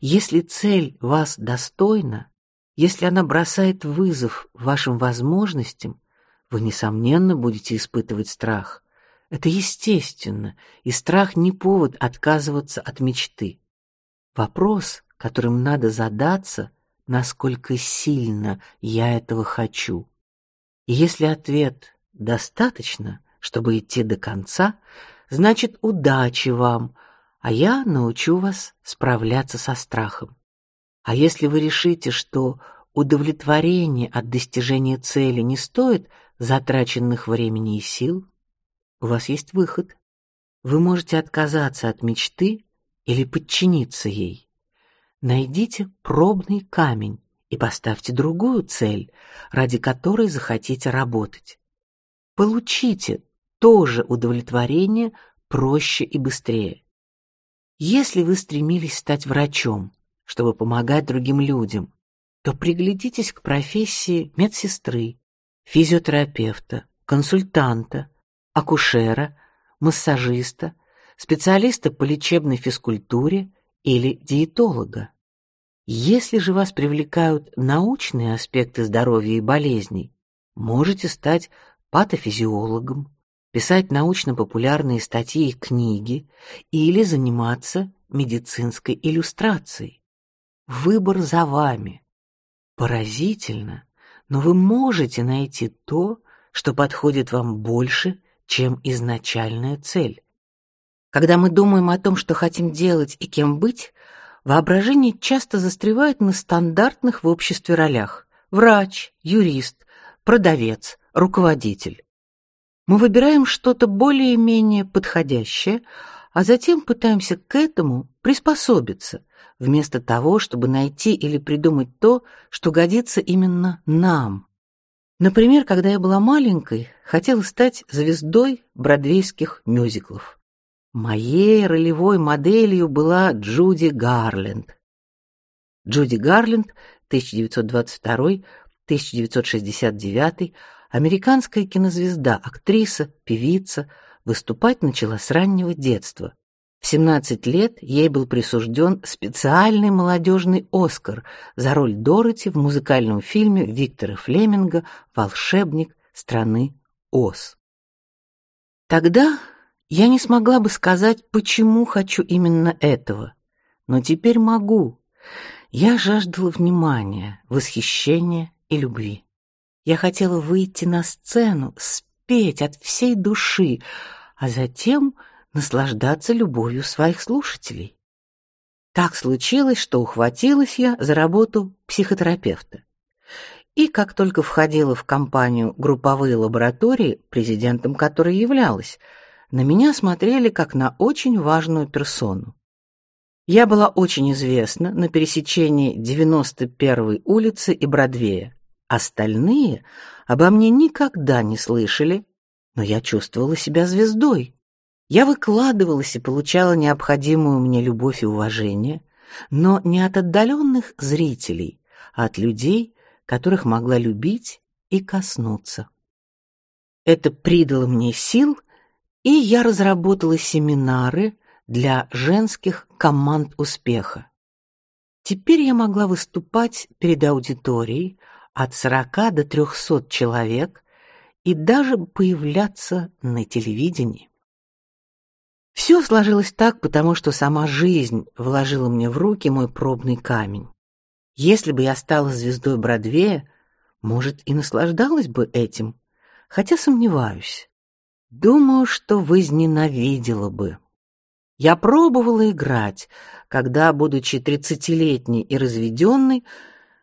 Если цель вас достойна, если она бросает вызов вашим возможностям, вы несомненно будете испытывать страх. Это естественно, и страх не повод отказываться от мечты. Вопрос, которым надо задаться, насколько сильно я этого хочу. И если ответ достаточно, чтобы идти до конца, значит удачи вам, а я научу вас справляться со страхом. А если вы решите, что удовлетворение от достижения цели не стоит затраченных времени и сил, у вас есть выход. Вы можете отказаться от мечты или подчиниться ей. Найдите пробный камень и поставьте другую цель, ради которой захотите работать. Получите то же удовлетворение проще и быстрее. Если вы стремились стать врачом, чтобы помогать другим людям, то приглядитесь к профессии медсестры, физиотерапевта, консультанта, акушера, массажиста, специалиста по лечебной физкультуре или диетолога. Если же вас привлекают научные аспекты здоровья и болезней, можете стать патофизиологом, писать научно-популярные статьи и книги или заниматься медицинской иллюстрацией. Выбор за вами. Поразительно, но вы можете найти то, что подходит вам больше, чем изначальная цель. Когда мы думаем о том, что хотим делать и кем быть, воображение часто застревает на стандартных в обществе ролях: врач, юрист, продавец, руководитель. Мы выбираем что-то более-менее подходящее, а затем пытаемся к этому приспособиться, вместо того, чтобы найти или придумать то, что годится именно нам. Например, когда я была маленькой, хотела стать звездой бродвейских мюзиклов. Моей ролевой моделью была Джуди Гарленд. Джуди Гарленд 1922-1969, американская кинозвезда, актриса, певица, выступать начала с раннего детства. В 17 лет ей был присужден специальный молодежный Оскар за роль Дороти в музыкальном фильме Виктора Флеминга «Волшебник страны Оз». Тогда я не смогла бы сказать, почему хочу именно этого, но теперь могу. Я жаждала внимания, восхищения и любви. Я хотела выйти на сцену, спеть от всей души, а затем наслаждаться любовью своих слушателей. Так случилось, что ухватилась я за работу психотерапевта. И как только входила в компанию групповые лаборатории, президентом которой являлась, на меня смотрели как на очень важную персону. Я была очень известна на пересечении 91-й улицы и Бродвея. Остальные обо мне никогда не слышали, но я чувствовала себя звездой. Я выкладывалась и получала необходимую мне любовь и уважение, но не от отдаленных зрителей, а от людей, которых могла любить и коснуться. Это придало мне сил, и я разработала семинары для женских команд успеха. Теперь я могла выступать перед аудиторией от 40 до 300 человек и даже появляться на телевидении. Все сложилось так, потому что сама жизнь вложила мне в руки мой пробный камень. Если бы я стала звездой Бродвея, может, и наслаждалась бы этим, хотя сомневаюсь. Думаю, что возненавидела бы. Я пробовала играть, когда, будучи тридцатилетней и разведенной,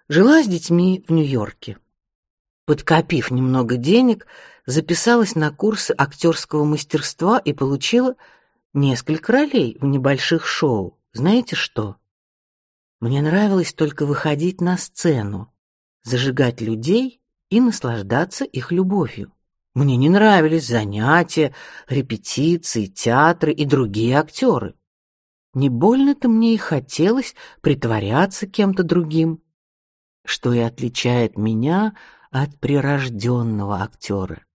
жила с детьми в Нью-Йорке. Подкопив немного денег, записалась на курсы актерского мастерства и получила несколько ролей в небольших шоу. Знаете что? Мне нравилось только выходить на сцену, зажигать людей и наслаждаться их любовью. Мне не нравились занятия, репетиции, театры и другие актеры. Не больно-то мне и хотелось притворяться кем-то другим, что и отличает меня от прирожденного актера.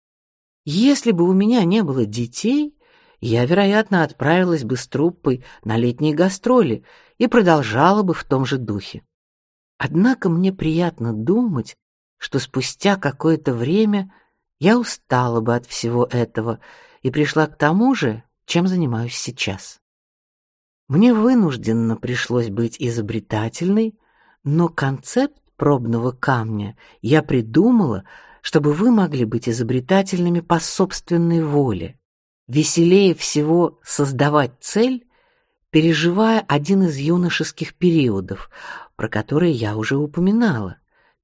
Если бы у меня не было детей, я, вероятно, отправилась бы с труппой на летние гастроли и продолжала бы в том же духе. Однако мне приятно думать, что спустя какое-то время я устала бы от всего этого и пришла к тому же, чем занимаюсь сейчас. Мне вынужденно пришлось быть изобретательной, но концепт пробного камня я придумала, чтобы вы могли быть изобретательными по собственной воле. Веселее всего создавать цель, переживая один из юношеских периодов, про который я уже упоминала,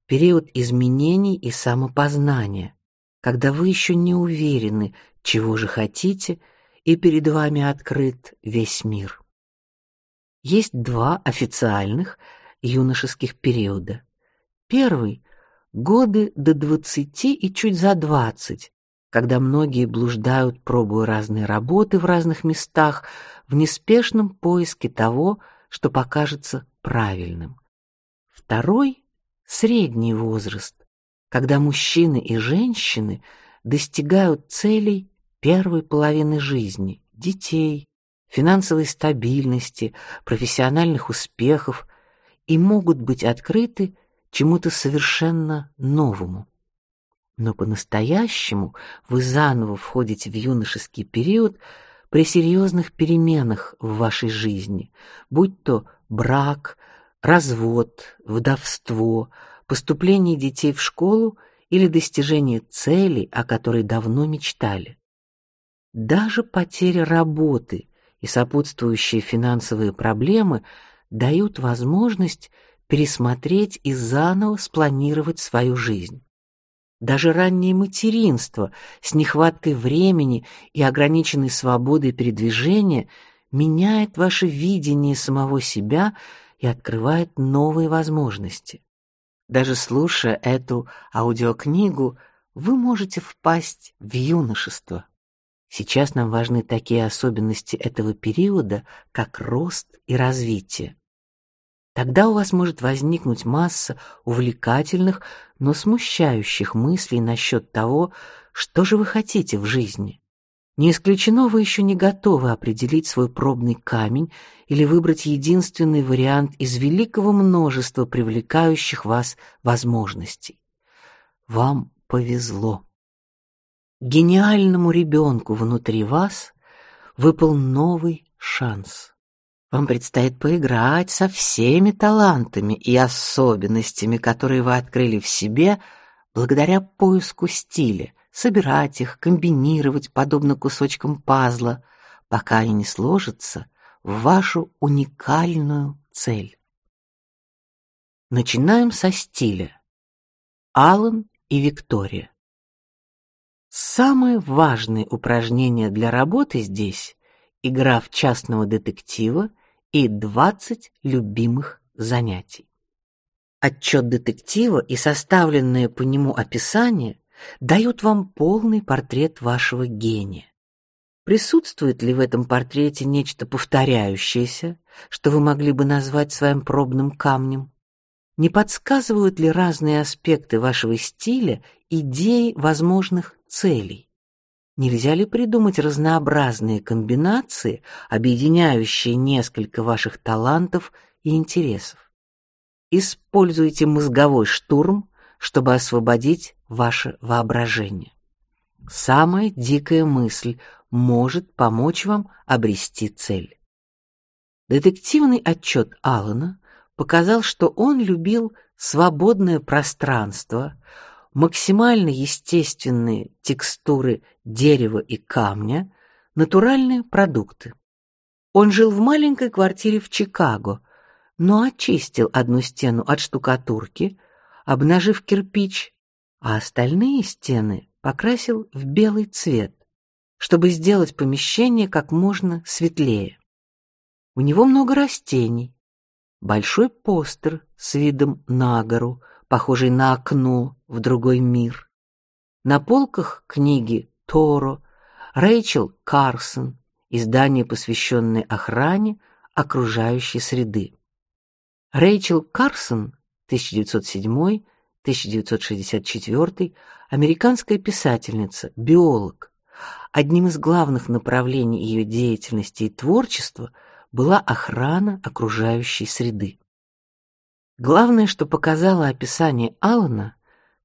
период изменений и самопознания, когда вы еще не уверены, чего же хотите, и перед вами открыт весь мир. Есть два официальных юношеских периода. Первый годы до двадцати и чуть за двадцать, когда многие блуждают, пробуя разные работы в разных местах, в неспешном поиске того, что покажется правильным. Второй средний возраст, когда мужчины и женщины достигают целей первой половины жизни, детей, финансовой стабильности, профессиональных успехов и могут быть открыты чему-то совершенно новому. Но по-настоящему вы заново входите в юношеский период при серьезных переменах в вашей жизни, будь то брак, развод, вдовство, поступление детей в школу или достижение цели, о которой давно мечтали. Даже потеря работы и сопутствующие финансовые проблемы дают возможность пересмотреть и заново спланировать свою жизнь. Даже раннее материнство с нехваткой времени и ограниченной свободой передвижения меняет ваше видение самого себя и открывает новые возможности. Даже слушая эту аудиокнигу, вы можете впасть в юношество. Сейчас нам важны такие особенности этого периода, как рост и развитие. Тогда у вас может возникнуть масса увлекательных, но смущающих мыслей насчет того, что же вы хотите в жизни. Не исключено, вы еще не готовы определить свой пробный камень или выбрать единственный вариант из великого множества привлекающих вас возможностей. Вам повезло. Гениальному ребенку внутри вас выпал новый шанс. Вам предстоит поиграть со всеми талантами и особенностями, которые вы открыли в себе благодаря поиску стиля, собирать их, комбинировать подобно кусочкам пазла, пока они не сложатся в вашу уникальную цель. Начинаем со стиля. Алан и Виктория. Самое важное упражнение для работы здесь игра в частного детектива и 20 любимых занятий. Отчет детектива и составленное по нему описание дают вам полный портрет вашего гения. Присутствует ли в этом портрете нечто повторяющееся, что вы могли бы назвать своим пробным камнем? Не подсказывают ли разные аспекты вашего стиля идеи возможных целей? Нельзя ли придумать разнообразные комбинации, объединяющие несколько ваших талантов и интересов? Используйте мозговой штурм, чтобы освободить ваше воображение. Самая дикая мысль может помочь вам обрести цель. Детективный отчет Аллана показал, что он любил свободное пространство, максимально естественные текстуры дерева и камня, натуральные продукты. Он жил в маленькой квартире в Чикаго, но очистил одну стену от штукатурки, обнажив кирпич, а остальные стены покрасил в белый цвет, чтобы сделать помещение как можно светлее. У него много растений, большой постер с видом на гору, похожий на окно в другой мир. На полках книги Торо, Рэйчел Карсон, издание, посвященное охране окружающей среды. Рэйчел Карсон 1907-1964, американская писательница, биолог. Одним из главных направлений ее деятельности и творчества была охрана окружающей среды. Главное, что показало описание Алана,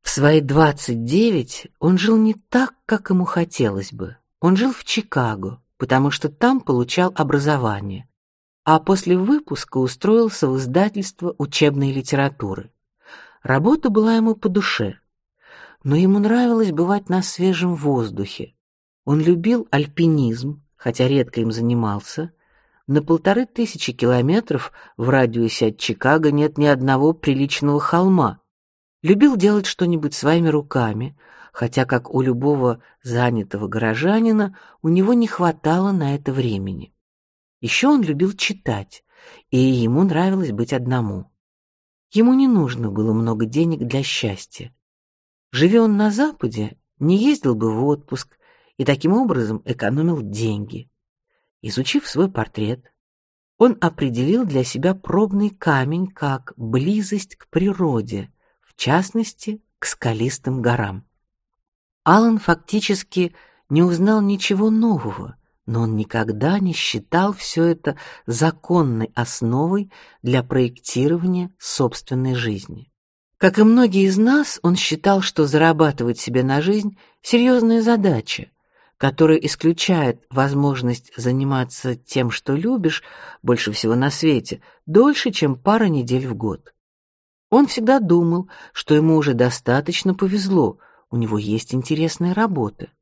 в свои 29 он жил не так, как ему хотелось бы. Он жил в Чикаго, потому что там получал образование, а после выпуска устроился в издательство учебной литературы. Работа была ему по душе, но ему нравилось бывать на свежем воздухе. Он любил альпинизм, хотя редко им занимался, на полторы тысячи километров в радиусе от Чикаго нет ни одного приличного холма. Любил делать что-нибудь своими руками, хотя, как у любого занятого горожанина, у него не хватало на это времени. Еще он любил читать, и ему нравилось быть одному. Ему не нужно было много денег для счастья. Живя он на Западе, не ездил бы в отпуск и таким образом экономил деньги. Изучив свой портрет, он определил для себя пробный камень как близость к природе, в частности, к скалистым горам. Алан фактически не узнал ничего нового, но он никогда не считал все это законной основой для проектирования собственной жизни. Как и многие из нас, он считал, что зарабатывать себе на жизнь серьезная задача, которое исключает возможность заниматься тем, что любишь, больше всего на свете, дольше, чем пара недель в год. Он всегда думал, что ему уже достаточно повезло, у него есть интересная работа.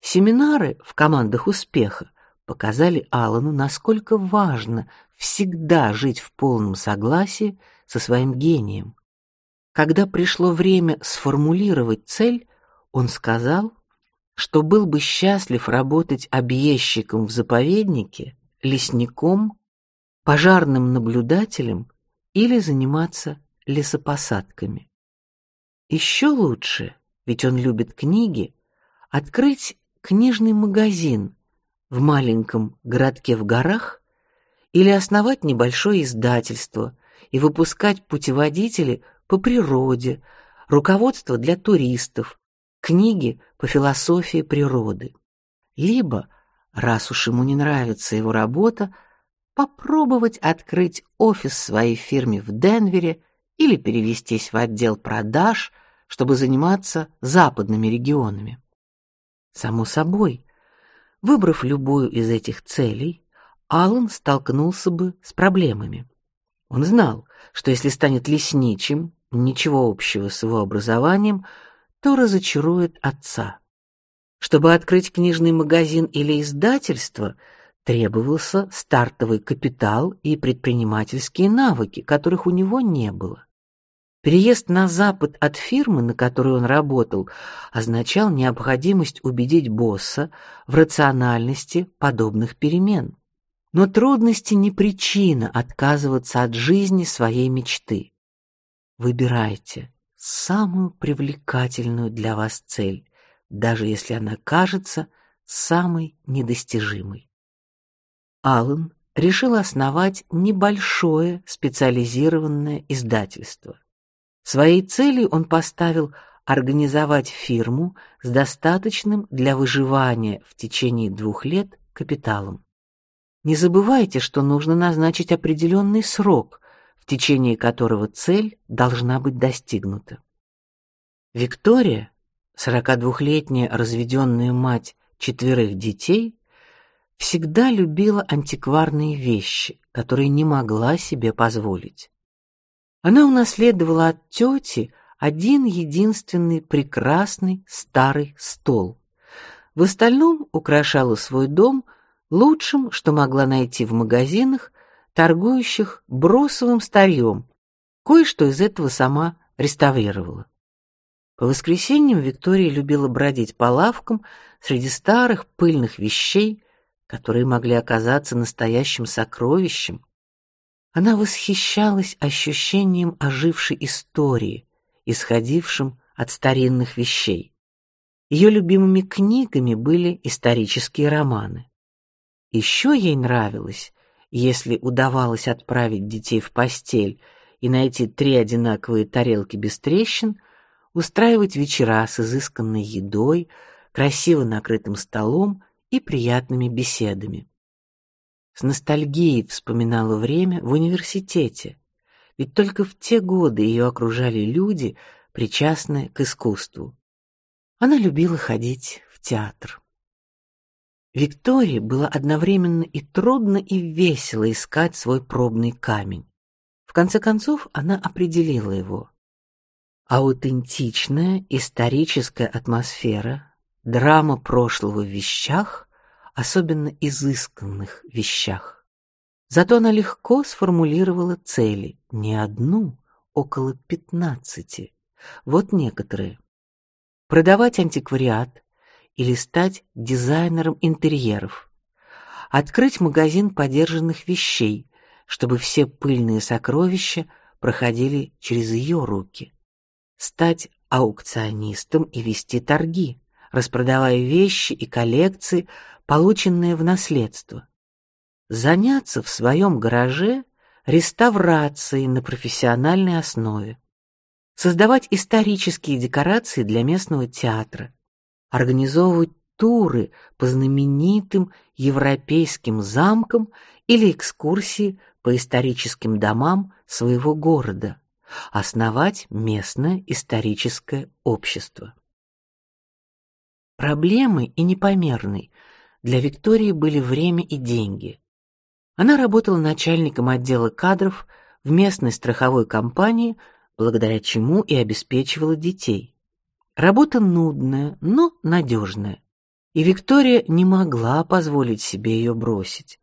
Семинары в командах успеха показали Алану, насколько важно всегда жить в полном согласии со своим гением. Когда пришло время сформулировать цель, он сказал, что был бы счастлив работать объездчиком в заповеднике, лесником, пожарным наблюдателем или заниматься лесопосадками. Еще лучше, ведь он любит книги, открыть книжный магазин в маленьком городке в горах или основать небольшое издательство и выпускать путеводители по природе, руководство для туристов, книги по философии природы. Либо, раз уж ему не нравится его работа, попробовать открыть офис своей фирме в Денвере или перевестись в отдел продаж, чтобы заниматься западными регионами. Само собой, выбрав любую из этих целей, Аллан столкнулся бы с проблемами. Он знал, что если станет лесничим, ничего общего с его образованием, то разочарует отца. Чтобы открыть книжный магазин или издательство, требовался стартовый капитал и предпринимательские навыки, которых у него не было. Переезд на запад от фирмы, на которой он работал, означал необходимость убедить босса в рациональности подобных перемен. Но трудности не причина отказываться от жизни своей мечты. Выбирайте самую привлекательную для вас цель, даже если она кажется самой недостижимой. Аллен решил основать небольшое специализированное издательство. Своей целью он поставил организовать фирму с достаточным для выживания в течение двух лет капиталом. Не забывайте, что нужно назначить определенный срок, в течение которого цель должна быть достигнута. Виктория, 42-летняя разведенная мать четверых детей, всегда любила антикварные вещи, которые не могла себе позволить. Она унаследовала от тети один единственный прекрасный старый стол. В остальном украшала свой дом лучшим, что могла найти в магазинах, торгующих бросовым старьем. Кое-что из этого сама реставрировала. По воскресеньям Виктория любила бродить по лавкам среди старых пыльных вещей, которые могли оказаться настоящим сокровищем, она восхищалась ощущением ожившей истории, исходившим от старинных вещей. Ее любимыми книгами были исторические романы. Еще ей нравилось, если удавалось отправить детей в постель и найти три одинаковые тарелки без трещин, устраивать вечера с изысканной едой, красиво накрытым столом и приятными беседами. С ностальгией вспоминала время в университете, ведь только в те годы ее окружали люди, причастные к искусству. Она любила ходить в театр. Виктории было одновременно и трудно, и весело искать свой пробный камень. В конце концов, она определила его. Аутентичная историческая атмосфера, драма прошлого в вещах особенно изысканных вещах. Зато она легко сформулировала цели, не одну, около пятнадцати. Вот некоторые. Продавать антиквариат или стать дизайнером интерьеров. Открыть магазин подержанных вещей, чтобы все пыльные сокровища проходили через ее руки. Стать аукционистом и вести торги, распродавая вещи и коллекции полученные в наследство. Заняться в своем гараже реставрацией на профессиональной основе. Создавать исторические декорации для местного театра. Организовывать туры по знаменитым европейским замкам или экскурсии по историческим домам своего города. Основать местное историческое общество. Проблемы и непомерный для Виктории были время и деньги. Она работала начальником отдела кадров в местной страховой компании, благодаря чему и обеспечивала детей. Работа нудная, но надежная, и Виктория не могла позволить себе ее бросить.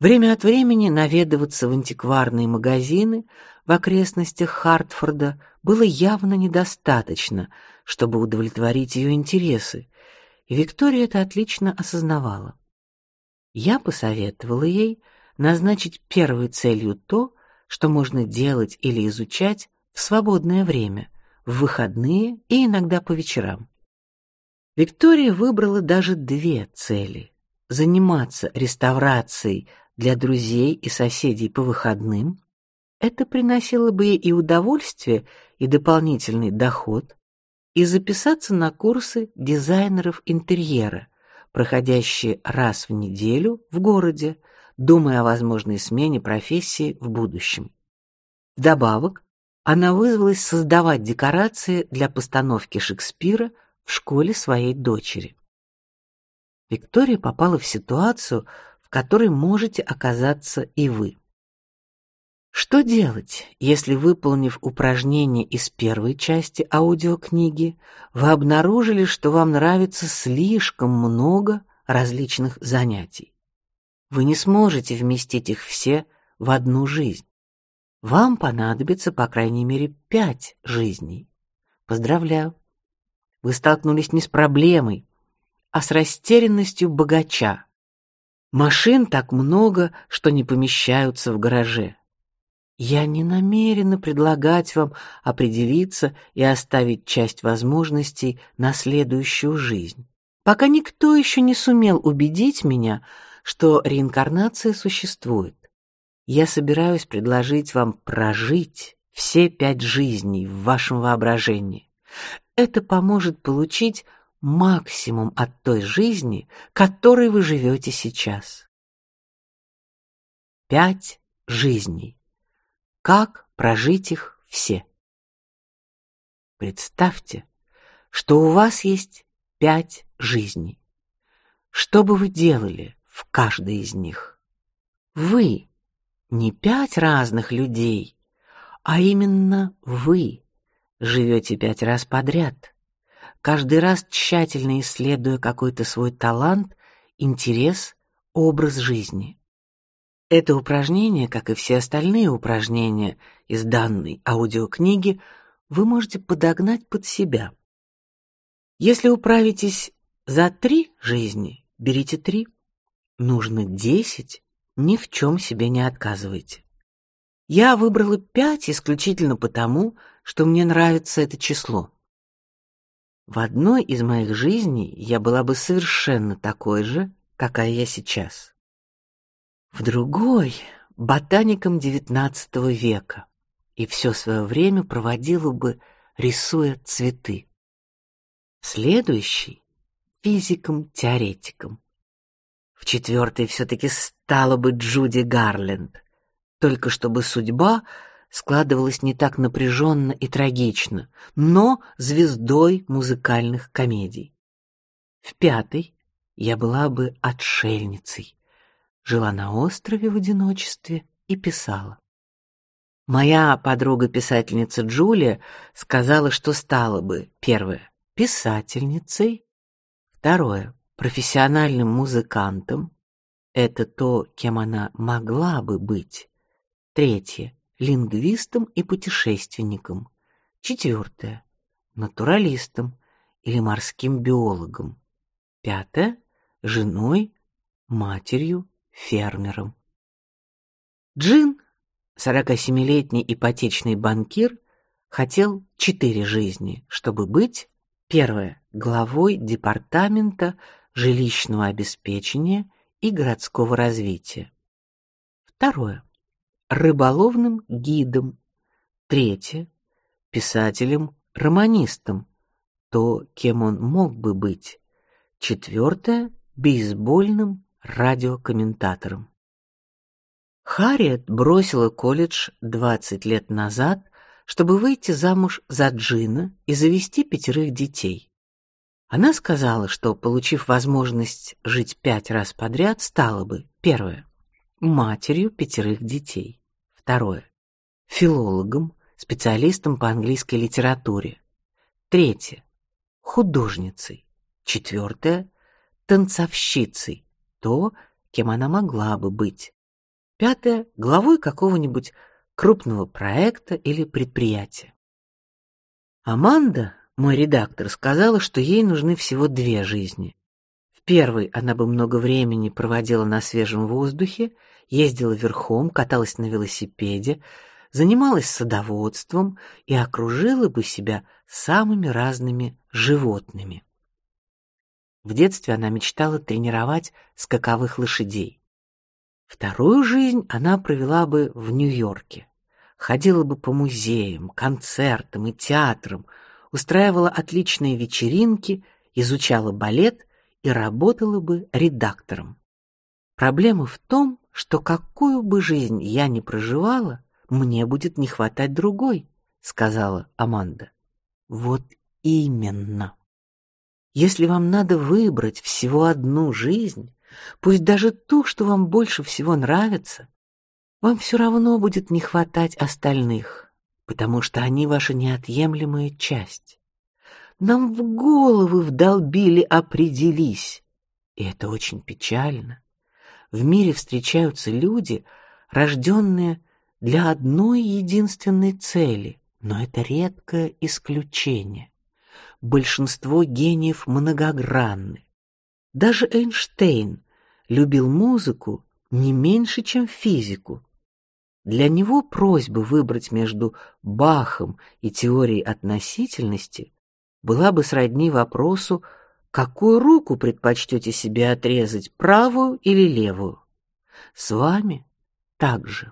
Время от времени наведываться в антикварные магазины в окрестностях Хартфорда было явно недостаточно, чтобы удовлетворить ее интересы, и Виктория это отлично осознавала. Я посоветовала ей назначить первой целью то, что можно делать или изучать в свободное время, в выходные и иногда по вечерам. Виктория выбрала даже две цели: заниматься реставрацией для друзей и соседей по выходным Это приносило бы ей и удовольствие, и дополнительный доход, и записаться на курсы дизайнеров интерьера, проходящие раз в неделю в городе, думая о возможной смене профессии в будущем. Вдобавок, она вызвалась создавать декорации для постановки Шекспира в школе своей дочери. Виктория попала в ситуацию, в которой можете оказаться и вы. Что делать, если, выполнив упражнение из первой части аудиокниги, вы обнаружили, что вам нравится слишком много различных занятий? Вы не сможете вместить их все в одну жизнь. Вам понадобится по крайней мере пять жизней. Поздравляю. Вы столкнулись не с проблемой, а с растерянностью богача. Машин так много, что не помещаются в гараже. Я не намерена предлагать вам определиться и оставить часть возможностей на следующую жизнь. Пока никто еще не сумел убедить меня, что реинкарнация существует. Я собираюсь предложить вам прожить все пять жизней в вашем воображении. Это поможет получить максимум от той жизни, которой вы живете сейчас. Пять жизней. Как прожить их все? Представьте, что у вас есть пять жизней. Что бы вы делали в каждой из них? Вы, не пять разных людей, а именно вы живете пять раз подряд, каждый раз тщательно исследуя какой-то свой талант, интерес, образ жизни. Это упражнение, как и все остальные упражнения из данной аудиокниги, вы можете подогнать под себя. Если управитесь за три жизни, берите три. Нужно десять, ни в чем себе не отказывайте. Я выбрала пять исключительно потому, что мне нравится это число. В одной из моих жизней я была бы совершенно такой же, какая я сейчас в другой ботаником XIX века и все свое время проводила бы рисуя цветы. Следующий физиком-теоретиком. В четвертой все-таки стала бы Джуди Гарленд, только чтобы судьба складывалась не так напряженно и трагично, но звездой музыкальных комедий. В пятой я была бы отшельницей, жила на острове в одиночестве и писала. Моя подруга-писательница Джулия сказала, что стала бы первое писательницей, второе профессиональным музыкантом, это то, кем она могла бы быть. Третье лингвистом и путешественником. Четвертое натуралистом или морским биологом. Пятое женой, матерью фермером. Джин, 47-летний ипотечный банкир, хотел четыре жизни, чтобы быть первое главой департамента жилищного обеспечения и городского развития. Второе рыболовным гидом. Третье писателем-романистом, то, кем он мог бы быть. Четвертое бейсбольным радиокомментатором. Харриет бросила колледж 20 лет назад, чтобы выйти замуж за Джина и завести пятерых детей. Она сказала, что, получив возможность жить пять раз подряд, стала бы первое матерью пятерых детей, второе. Филологом, специалистом по английской литературе, третье. Художницей, четвертое. Танцовщицей, то, кем она могла бы быть. Пятое. Главой какого-нибудь крупного проекта или предприятия. Аманда, мой редактор, сказала, что ей нужны всего две жизни. В первой она бы много времени проводила на свежем воздухе, ездила верхом, каталась на велосипеде, занималась садоводством и окружила бы себя самыми разными животными. В детстве она мечтала тренировать скаковых лошадей. Вторую жизнь она провела бы в Нью-Йорке, ходила бы по музеям, концертам и театрам, устраивала отличные вечеринки, изучала балет и работала бы редактором. Проблема в том, что какую бы жизнь я ни проживала, мне будет не хватать другой, сказала Аманда. Вот именно. Если вам надо выбрать всего одну жизнь, пусть даже ту, что вам больше всего нравится, вам все равно будет не хватать остальных, потому что они ваша неотъемлемая часть. Нам в головы вдолбили определись, и это очень печально. В мире встречаются люди, рожденные для одной единственной цели, но это редкое исключение. Большинство гениев многогранны. Даже Эйнштейн любил музыку не меньше, чем физику. Для него просьба выбрать между Бахом и теорией относительности была бы сродни вопросу, какую руку предпочтете себе отрезать, правую или левую. С вами также.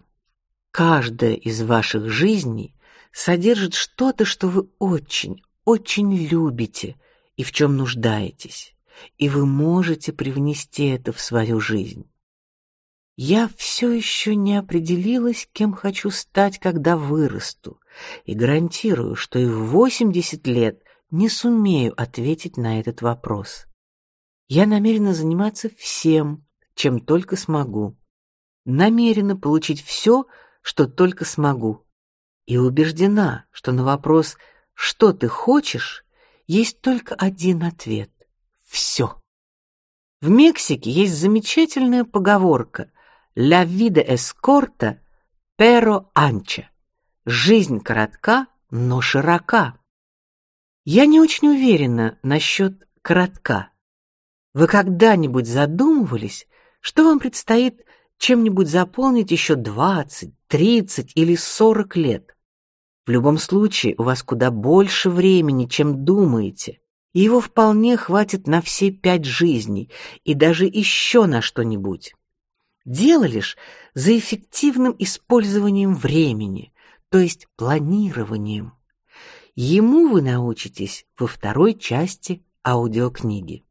Каждая из ваших жизней содержит что-то, что вы очень, очень любите и в чем нуждаетесь, и вы можете привнести это в свою жизнь. Я все еще не определилась, кем хочу стать, когда вырасту, и гарантирую, что и в 80 лет не сумею ответить на этот вопрос. Я намерена заниматься всем, чем только смогу. Намерена получить все, что только смогу. И убеждена, что на вопрос «что ты хочешь?» есть только один ответ — все. В Мексике есть замечательная поговорка «La vida es corta, pero ancha» — «Жизнь коротка, но широка». Я не очень уверена насчет коротка. Вы когда-нибудь задумывались, что вам предстоит чем-нибудь заполнить еще двадцать, тридцать или сорок лет? В любом случае, у вас куда больше времени, чем думаете, и его вполне хватит на все пять жизней и даже еще на что-нибудь. Дело лишь за эффективным использованием времени, то есть планированием. Ему вы научитесь во второй части аудиокниги.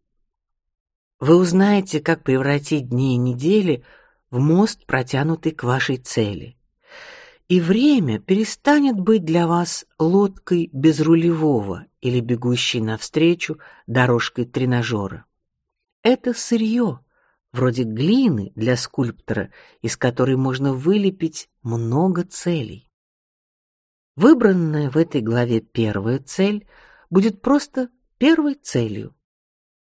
Вы узнаете, как превратить дни и недели в мост, протянутый к вашей цели. И время перестанет быть для вас лодкой без рулевого или бегущей навстречу дорожкой тренажера. Это сырье, вроде глины для скульптора, из которой можно вылепить много целей. Выбранная в этой главе первая цель будет просто первой целью.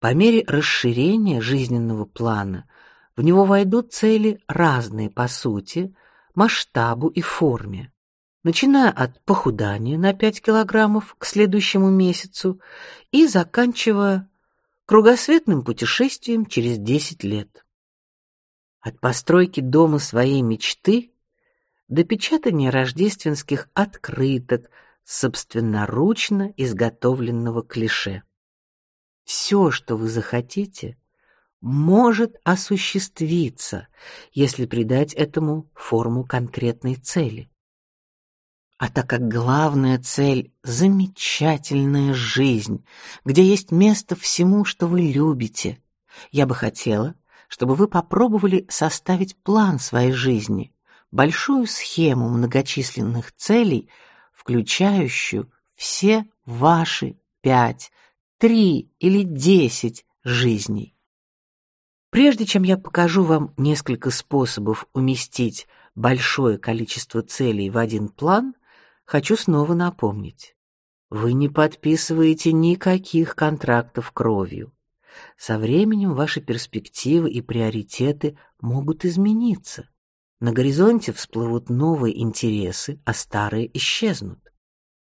По мере расширения жизненного плана в него войдут цели разные по сути, масштабу и форме, начиная от похудания на 5 килограммов к следующему месяцу и заканчивая кругосветным путешествием через 10 лет. От постройки дома своей мечты до печатания рождественских открыток собственноручно изготовленного клише. Все, что вы захотите, может осуществиться, если придать этому форму конкретной цели. А так как главная цель замечательная жизнь, где есть место всему, что вы любите, я бы хотела, чтобы вы попробовали составить план своей жизни, большую схему многочисленных целей, включающую все ваши пять, три или десять жизней. Прежде чем я покажу вам несколько способов уместить большое количество целей в один план, хочу снова напомнить: вы не подписываете никаких контрактов кровью. Со временем ваши перспективы и приоритеты могут измениться. На горизонте всплывут новые интересы, а старые исчезнут.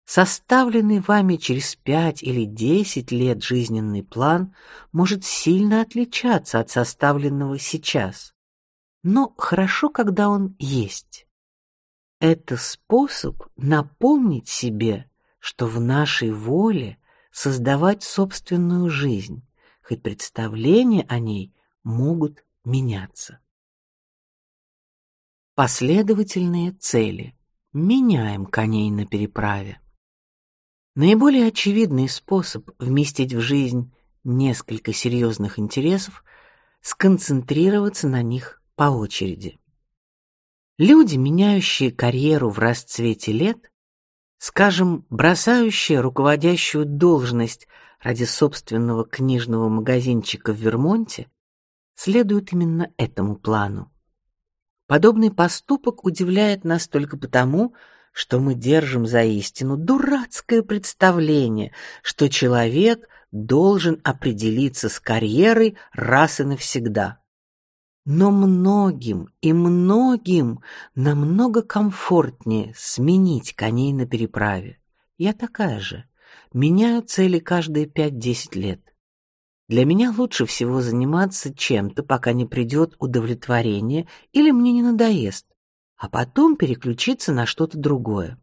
Составленный вами через пять или десять лет жизненный план может сильно отличаться от составленного сейчас. Но хорошо, когда он есть. Это способ напомнить себе, что в нашей воле создавать собственную жизнь, хоть представления о ней могут меняться. Последовательные цели. меняем коней на переправе. Наиболее очевидный способ вместить в жизнь несколько серьезных интересов сконцентрироваться на них по очереди. Люди, меняющие карьеру в расцвете лет, скажем, бросающие руководящую должность ради собственного книжного магазинчика в Вермонте, следуют именно этому плану. Подобный поступок удивляет нас только потому, что мы держим за истину дурацкое представление, что человек должен определиться с карьерой раз и навсегда. Но многим и многим намного комфортнее сменить коней на переправе. Я такая же. Меняю цели каждые пять-десять лет. Для меня лучше всего заниматься чем-то, пока не придет удовлетворение или мне не надоест, а потом переключиться на что-то другое.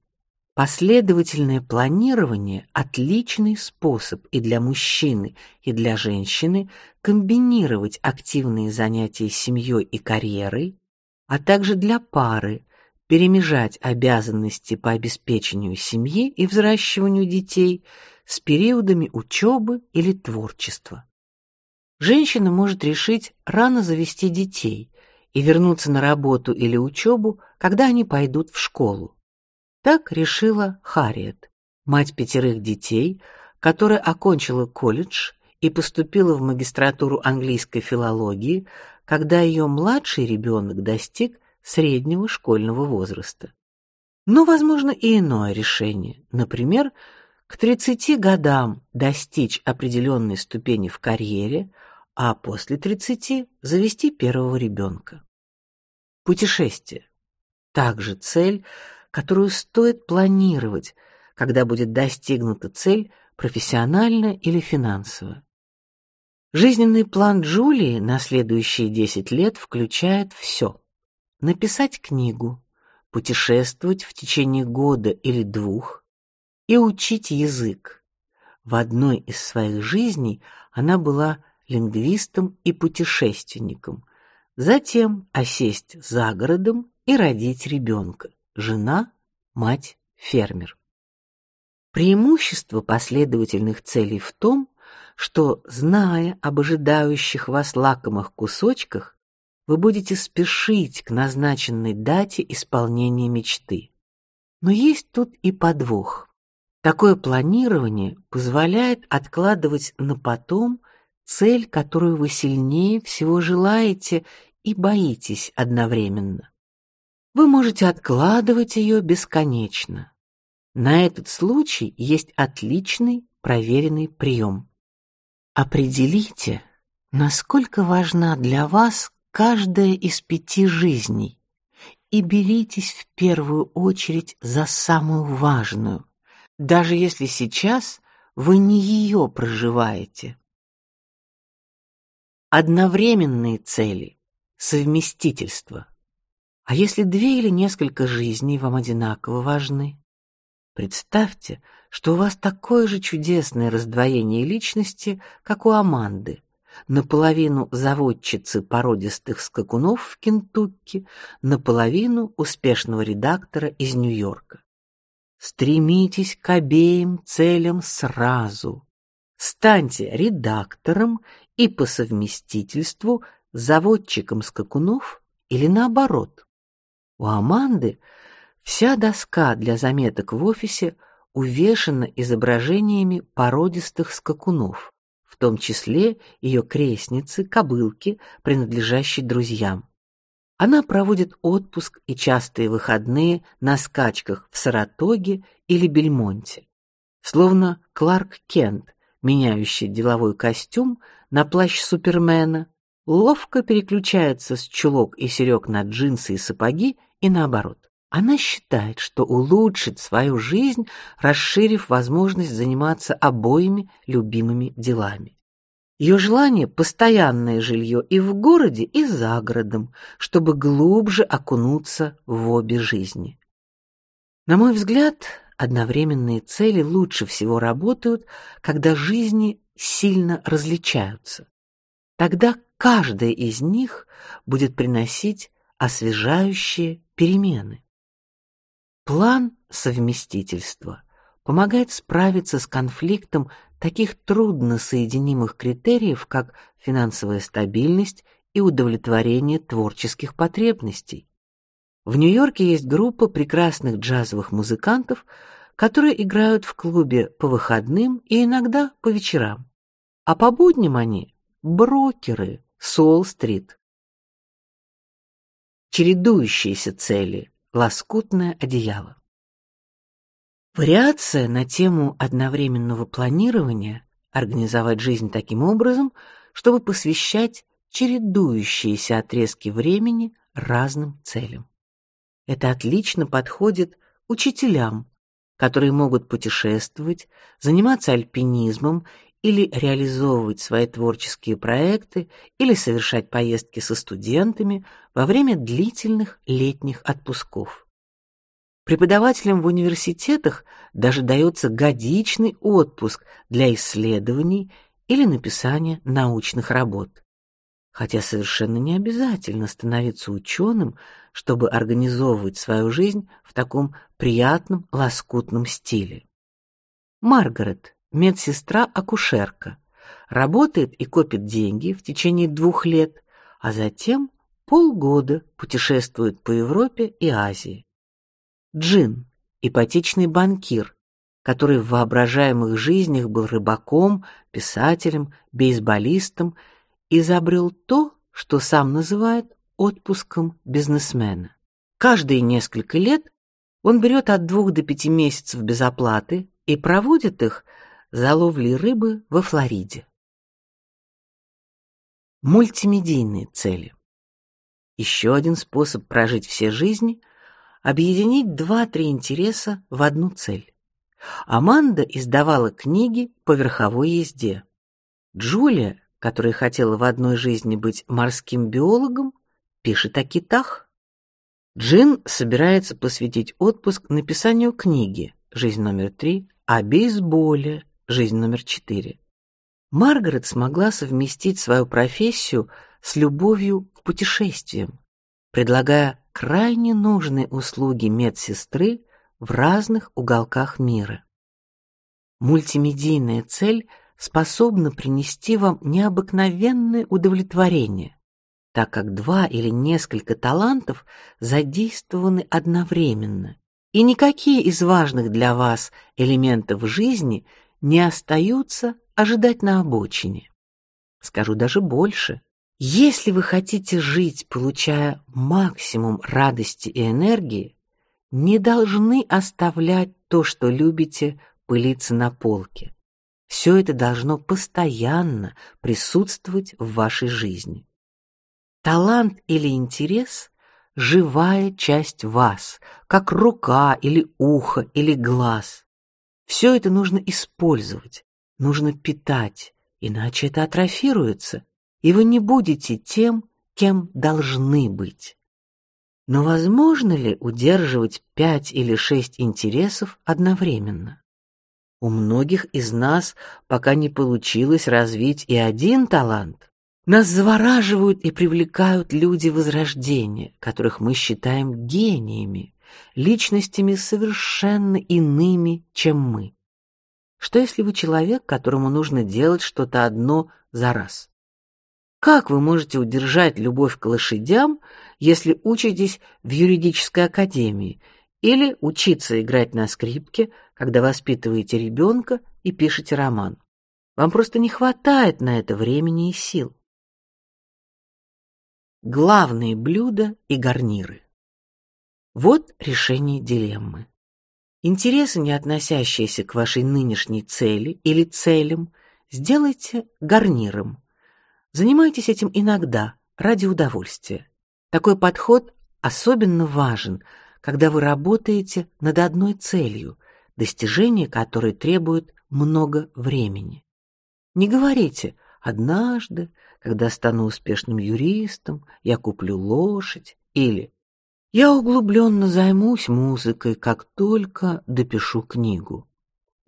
Последовательное планирование отличный способ и для мужчины, и для женщины комбинировать активные занятия семьей и карьерой, а также для пары перемежать обязанности по обеспечению семьи и взращиванию детей с периодами учебы или творчества. Женщина может решить рано завести детей и вернуться на работу или учебу, когда они пойдут в школу. Так решила Харриет, мать пятерых детей, которая окончила колледж и поступила в магистратуру английской филологии, когда ее младший ребенок достиг среднего школьного возраста. Но возможно и иное решение, например, к 30 годам достичь определенной ступени в карьере, а после 30 завести первого ребенка. Путешествие также цель, которую стоит планировать, когда будет достигнута цель профессионально или финансово. Жизненный план Джулии на следующие 10 лет включает все: написать книгу, путешествовать в течение года или двух и учить язык. В одной из своих жизней она была лингвистом и путешественником, затем осесть за городом и родить ребенка. Жена, мать, фермер. Преимущество последовательных целей в том, что, зная об ожидающих вас лакомых кусочках, вы будете спешить к назначенной дате исполнения мечты. Но есть тут и подвох. Такое планирование позволяет откладывать на потом цель, которую вы сильнее всего желаете и боитесь одновременно. Вы можете откладывать ее бесконечно. На этот случай есть отличный проверенный прием. Определите, насколько важна для вас каждая из пяти жизней, и беритесь в первую очередь за самую важную, даже если сейчас вы не ее проживаете. Одновременные цели, совместительство. А если две или несколько жизней вам одинаково важны? Представьте, что у вас такое же чудесное раздвоение личности, как у Аманды, наполовину заводчицы породистых скакунов в Кентукки, наполовину успешного редактора из Нью-Йорка. Стремитесь к обеим целям сразу. Станьте редактором и по совместительству заводчиком скакунов или наоборот. У Аманды вся доска для заметок в офисе увешана изображениями породистых скакунов, в том числе ее крестницы, кобылки, принадлежащей друзьям. Она проводит отпуск и частые выходные на скачках в Саратоге или Бельмонте. Словно Кларк Кент, меняющий деловой костюм на плащ Супермена, ловко переключается с чулок и серёг на джинсы и сапоги и наоборот. Она считает, что улучшит свою жизнь, расширив возможность заниматься обоими любимыми делами. Ее желание постоянное жилье и в городе, и за городом, чтобы глубже окунуться в обе жизни. На мой взгляд, одновременные цели лучше всего работают, когда жизни сильно различаются. Тогда каждая из них будет приносить освежающие перемены. План совместительства помогает справиться с конфликтом таких трудно соединимых критериев, как финансовая стабильность и удовлетворение творческих потребностей. В Нью-Йорке есть группа прекрасных джазовых музыкантов, которые играют в клубе по выходным и иногда по вечерам. А по будням они брокеры Сол-стрит. Чередующиеся цели, лоскутное одеяло. Вариация на тему одновременного планирования организовать жизнь таким образом, чтобы посвящать чередующиеся отрезки времени разным целям. Это отлично подходит учителям, которые могут путешествовать, заниматься альпинизмом или реализовывать свои творческие проекты, или совершать поездки со студентами во время длительных летних отпусков. Преподавателям в университетах даже дается годичный отпуск для исследований или написания научных работ. Хотя совершенно не обязательно становиться ученым, чтобы организовывать свою жизнь в таком приятном лоскутном стиле. Маргарет медсестра-акушерка, работает и копит деньги в течение двух лет, а затем полгода путешествует по Европе и Азии. Джин, ипотечный банкир, который в воображаемых жизнях был рыбаком, писателем, бейсболистом, изобрел то, что сам называет отпуском бизнесмена. Каждые несколько лет он берет от двух до пяти месяцев без оплаты и проводит их за ловлей рыбы во Флориде. Мультимедийные цели. Еще один способ прожить все жизни объединить два-три интереса в одну цель. Аманда издавала книги по верховой езде. Джулия, которая хотела в одной жизни быть морским биологом, пишет о китах. Джин собирается посвятить отпуск написанию книги «Жизнь номер три» о бейсболе, Жизнь номер четыре. Маргарет смогла совместить свою профессию с любовью к путешествиям, предлагая крайне нужные услуги медсестры в разных уголках мира. Мультимедийная цель способна принести вам необыкновенное удовлетворение, так как два или несколько талантов задействованы одновременно, и никакие из важных для вас элементов жизни не остаются ожидать на обочине. Скажу даже больше. Если вы хотите жить, получая максимум радости и энергии, не должны оставлять то, что любите, пылиться на полке. Все это должно постоянно присутствовать в вашей жизни. Талант или интерес живая часть вас, как рука или ухо или глаз. Все это нужно использовать, нужно питать, иначе это атрофируется, и вы не будете тем, кем должны быть. Но возможно ли удерживать пять или шесть интересов одновременно? У многих из нас пока не получилось развить и один талант. Нас завораживают и привлекают люди возрождения, которых мы считаем гениями личностями совершенно иными, чем мы. Что если вы человек, которому нужно делать что-то одно за раз? Как вы можете удержать любовь к лошадям, если учитесь в юридической академии или учиться играть на скрипке, когда воспитываете ребенка и пишете роман? Вам просто не хватает на это времени и сил. Главные блюда и гарниры. Вот решение дилеммы. Интересы, не относящиеся к вашей нынешней цели или целям, сделайте гарниром. Занимайтесь этим иногда ради удовольствия. Такой подход особенно важен, когда вы работаете над одной целью, достижение которой требует много времени. Не говорите: однажды, когда стану успешным юристом, я куплю лошадь или я углубленно займусь музыкой, как только допишу книгу.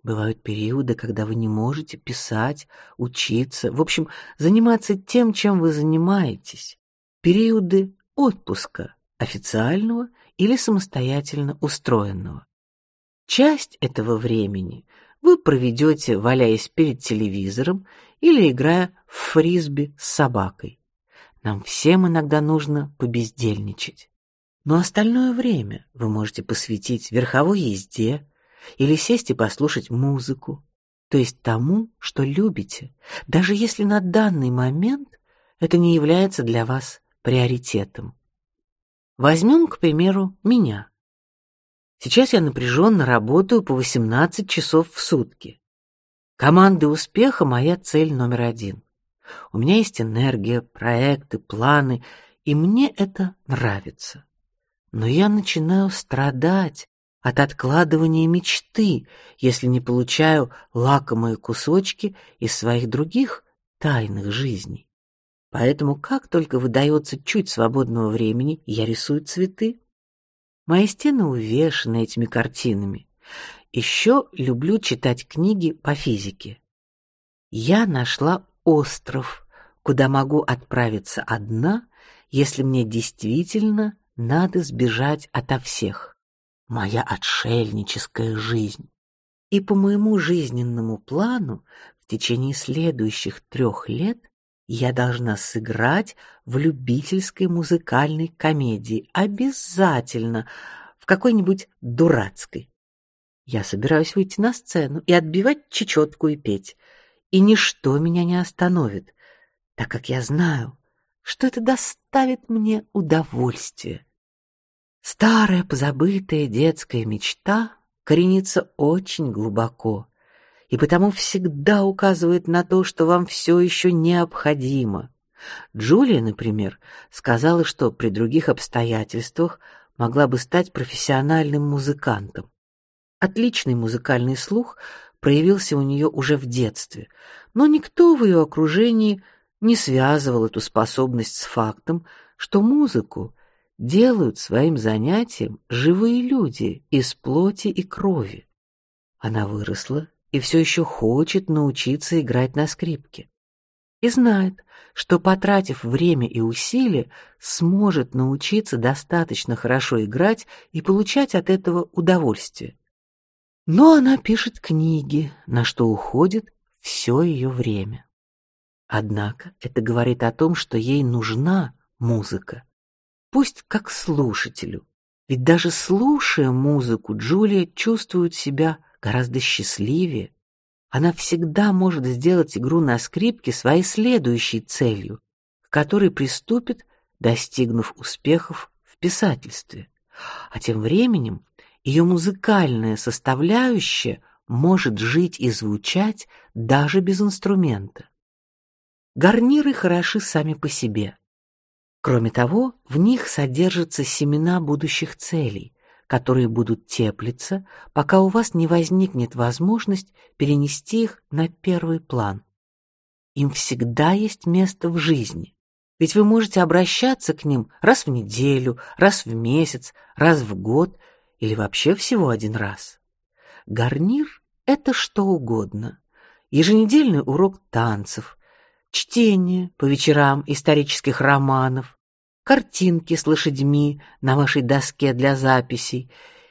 Бывают периоды, когда вы не можете писать, учиться, в общем, заниматься тем, чем вы занимаетесь. Периоды отпуска, официального или самостоятельно устроенного. Часть этого времени вы проведете, валяясь перед телевизором или играя в фрисби с собакой. Нам всем иногда нужно побездельничать. Но остальное время вы можете посвятить верховой езде или сесть и послушать музыку, то есть тому, что любите, даже если на данный момент это не является для вас приоритетом. Возьмем, к примеру, меня. Сейчас я напряженно работаю по 18 часов в сутки. Команда успеха моя цель номер один. У меня есть энергия, проекты, планы, и мне это нравится. Но я начинаю страдать от откладывания мечты, если не получаю лакомые кусочки из своих других тайных жизней. Поэтому, как только выдается чуть свободного времени, я рисую цветы. Мои стены увешаны этими картинами. Еще люблю читать книги по физике. Я нашла остров, куда могу отправиться одна, если мне действительно надо сбежать ото всех. Моя отшельническая жизнь. И по моему жизненному плану в течение следующих трех лет я должна сыграть в любительской музыкальной комедии обязательно в какой-нибудь дурацкой. Я собираюсь выйти на сцену и отбивать чечетку и петь, и ничто меня не остановит, так как я знаю, что это доставит мне удовольствие. Старая позабытая детская мечта коренится очень глубоко и потому всегда указывает на то, что вам все еще необходимо. Джулия, например, сказала, что при других обстоятельствах могла бы стать профессиональным музыкантом. Отличный музыкальный слух проявился у нее уже в детстве, но никто в ее окружении не связывал эту способность с фактом, что музыку делают своим занятием живые люди из плоти и крови. Она выросла и все еще хочет научиться играть на скрипке. И знает, что потратив время и усилия, сможет научиться достаточно хорошо играть и получать от этого удовольствие. Но она пишет книги, на что уходит все ее время. Однако это говорит о том, что ей нужна музыка, пусть как слушателю. Ведь даже слушая музыку, Джулия чувствует себя гораздо счастливее. Она всегда может сделать игру на скрипке своей следующей целью, к которой приступит, достигнув успехов в писательстве. А тем временем ее музыкальная составляющая может жить и звучать даже без инструмента. Гарниры хороши сами по себе. Кроме того, в них содержатся семена будущих целей, которые будут теплиться, пока у вас не возникнет возможность перенести их на первый план. Им всегда есть место в жизни. Ведь вы можете обращаться к ним раз в неделю, раз в месяц, раз в год или вообще всего один раз. Гарнир это что угодно. Еженедельный урок танцев, чтение по вечерам исторических романов, картинки с лошадьми на вашей доске для записей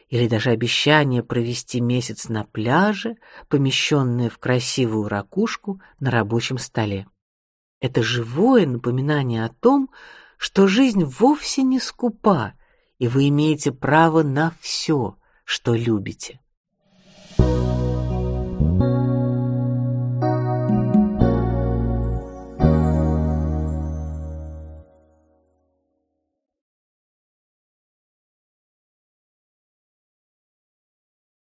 или даже обещание провести месяц на пляже, помещенное в красивую ракушку на рабочем столе. Это живое напоминание о том, что жизнь вовсе не скупа, и вы имеете право на все, что любите.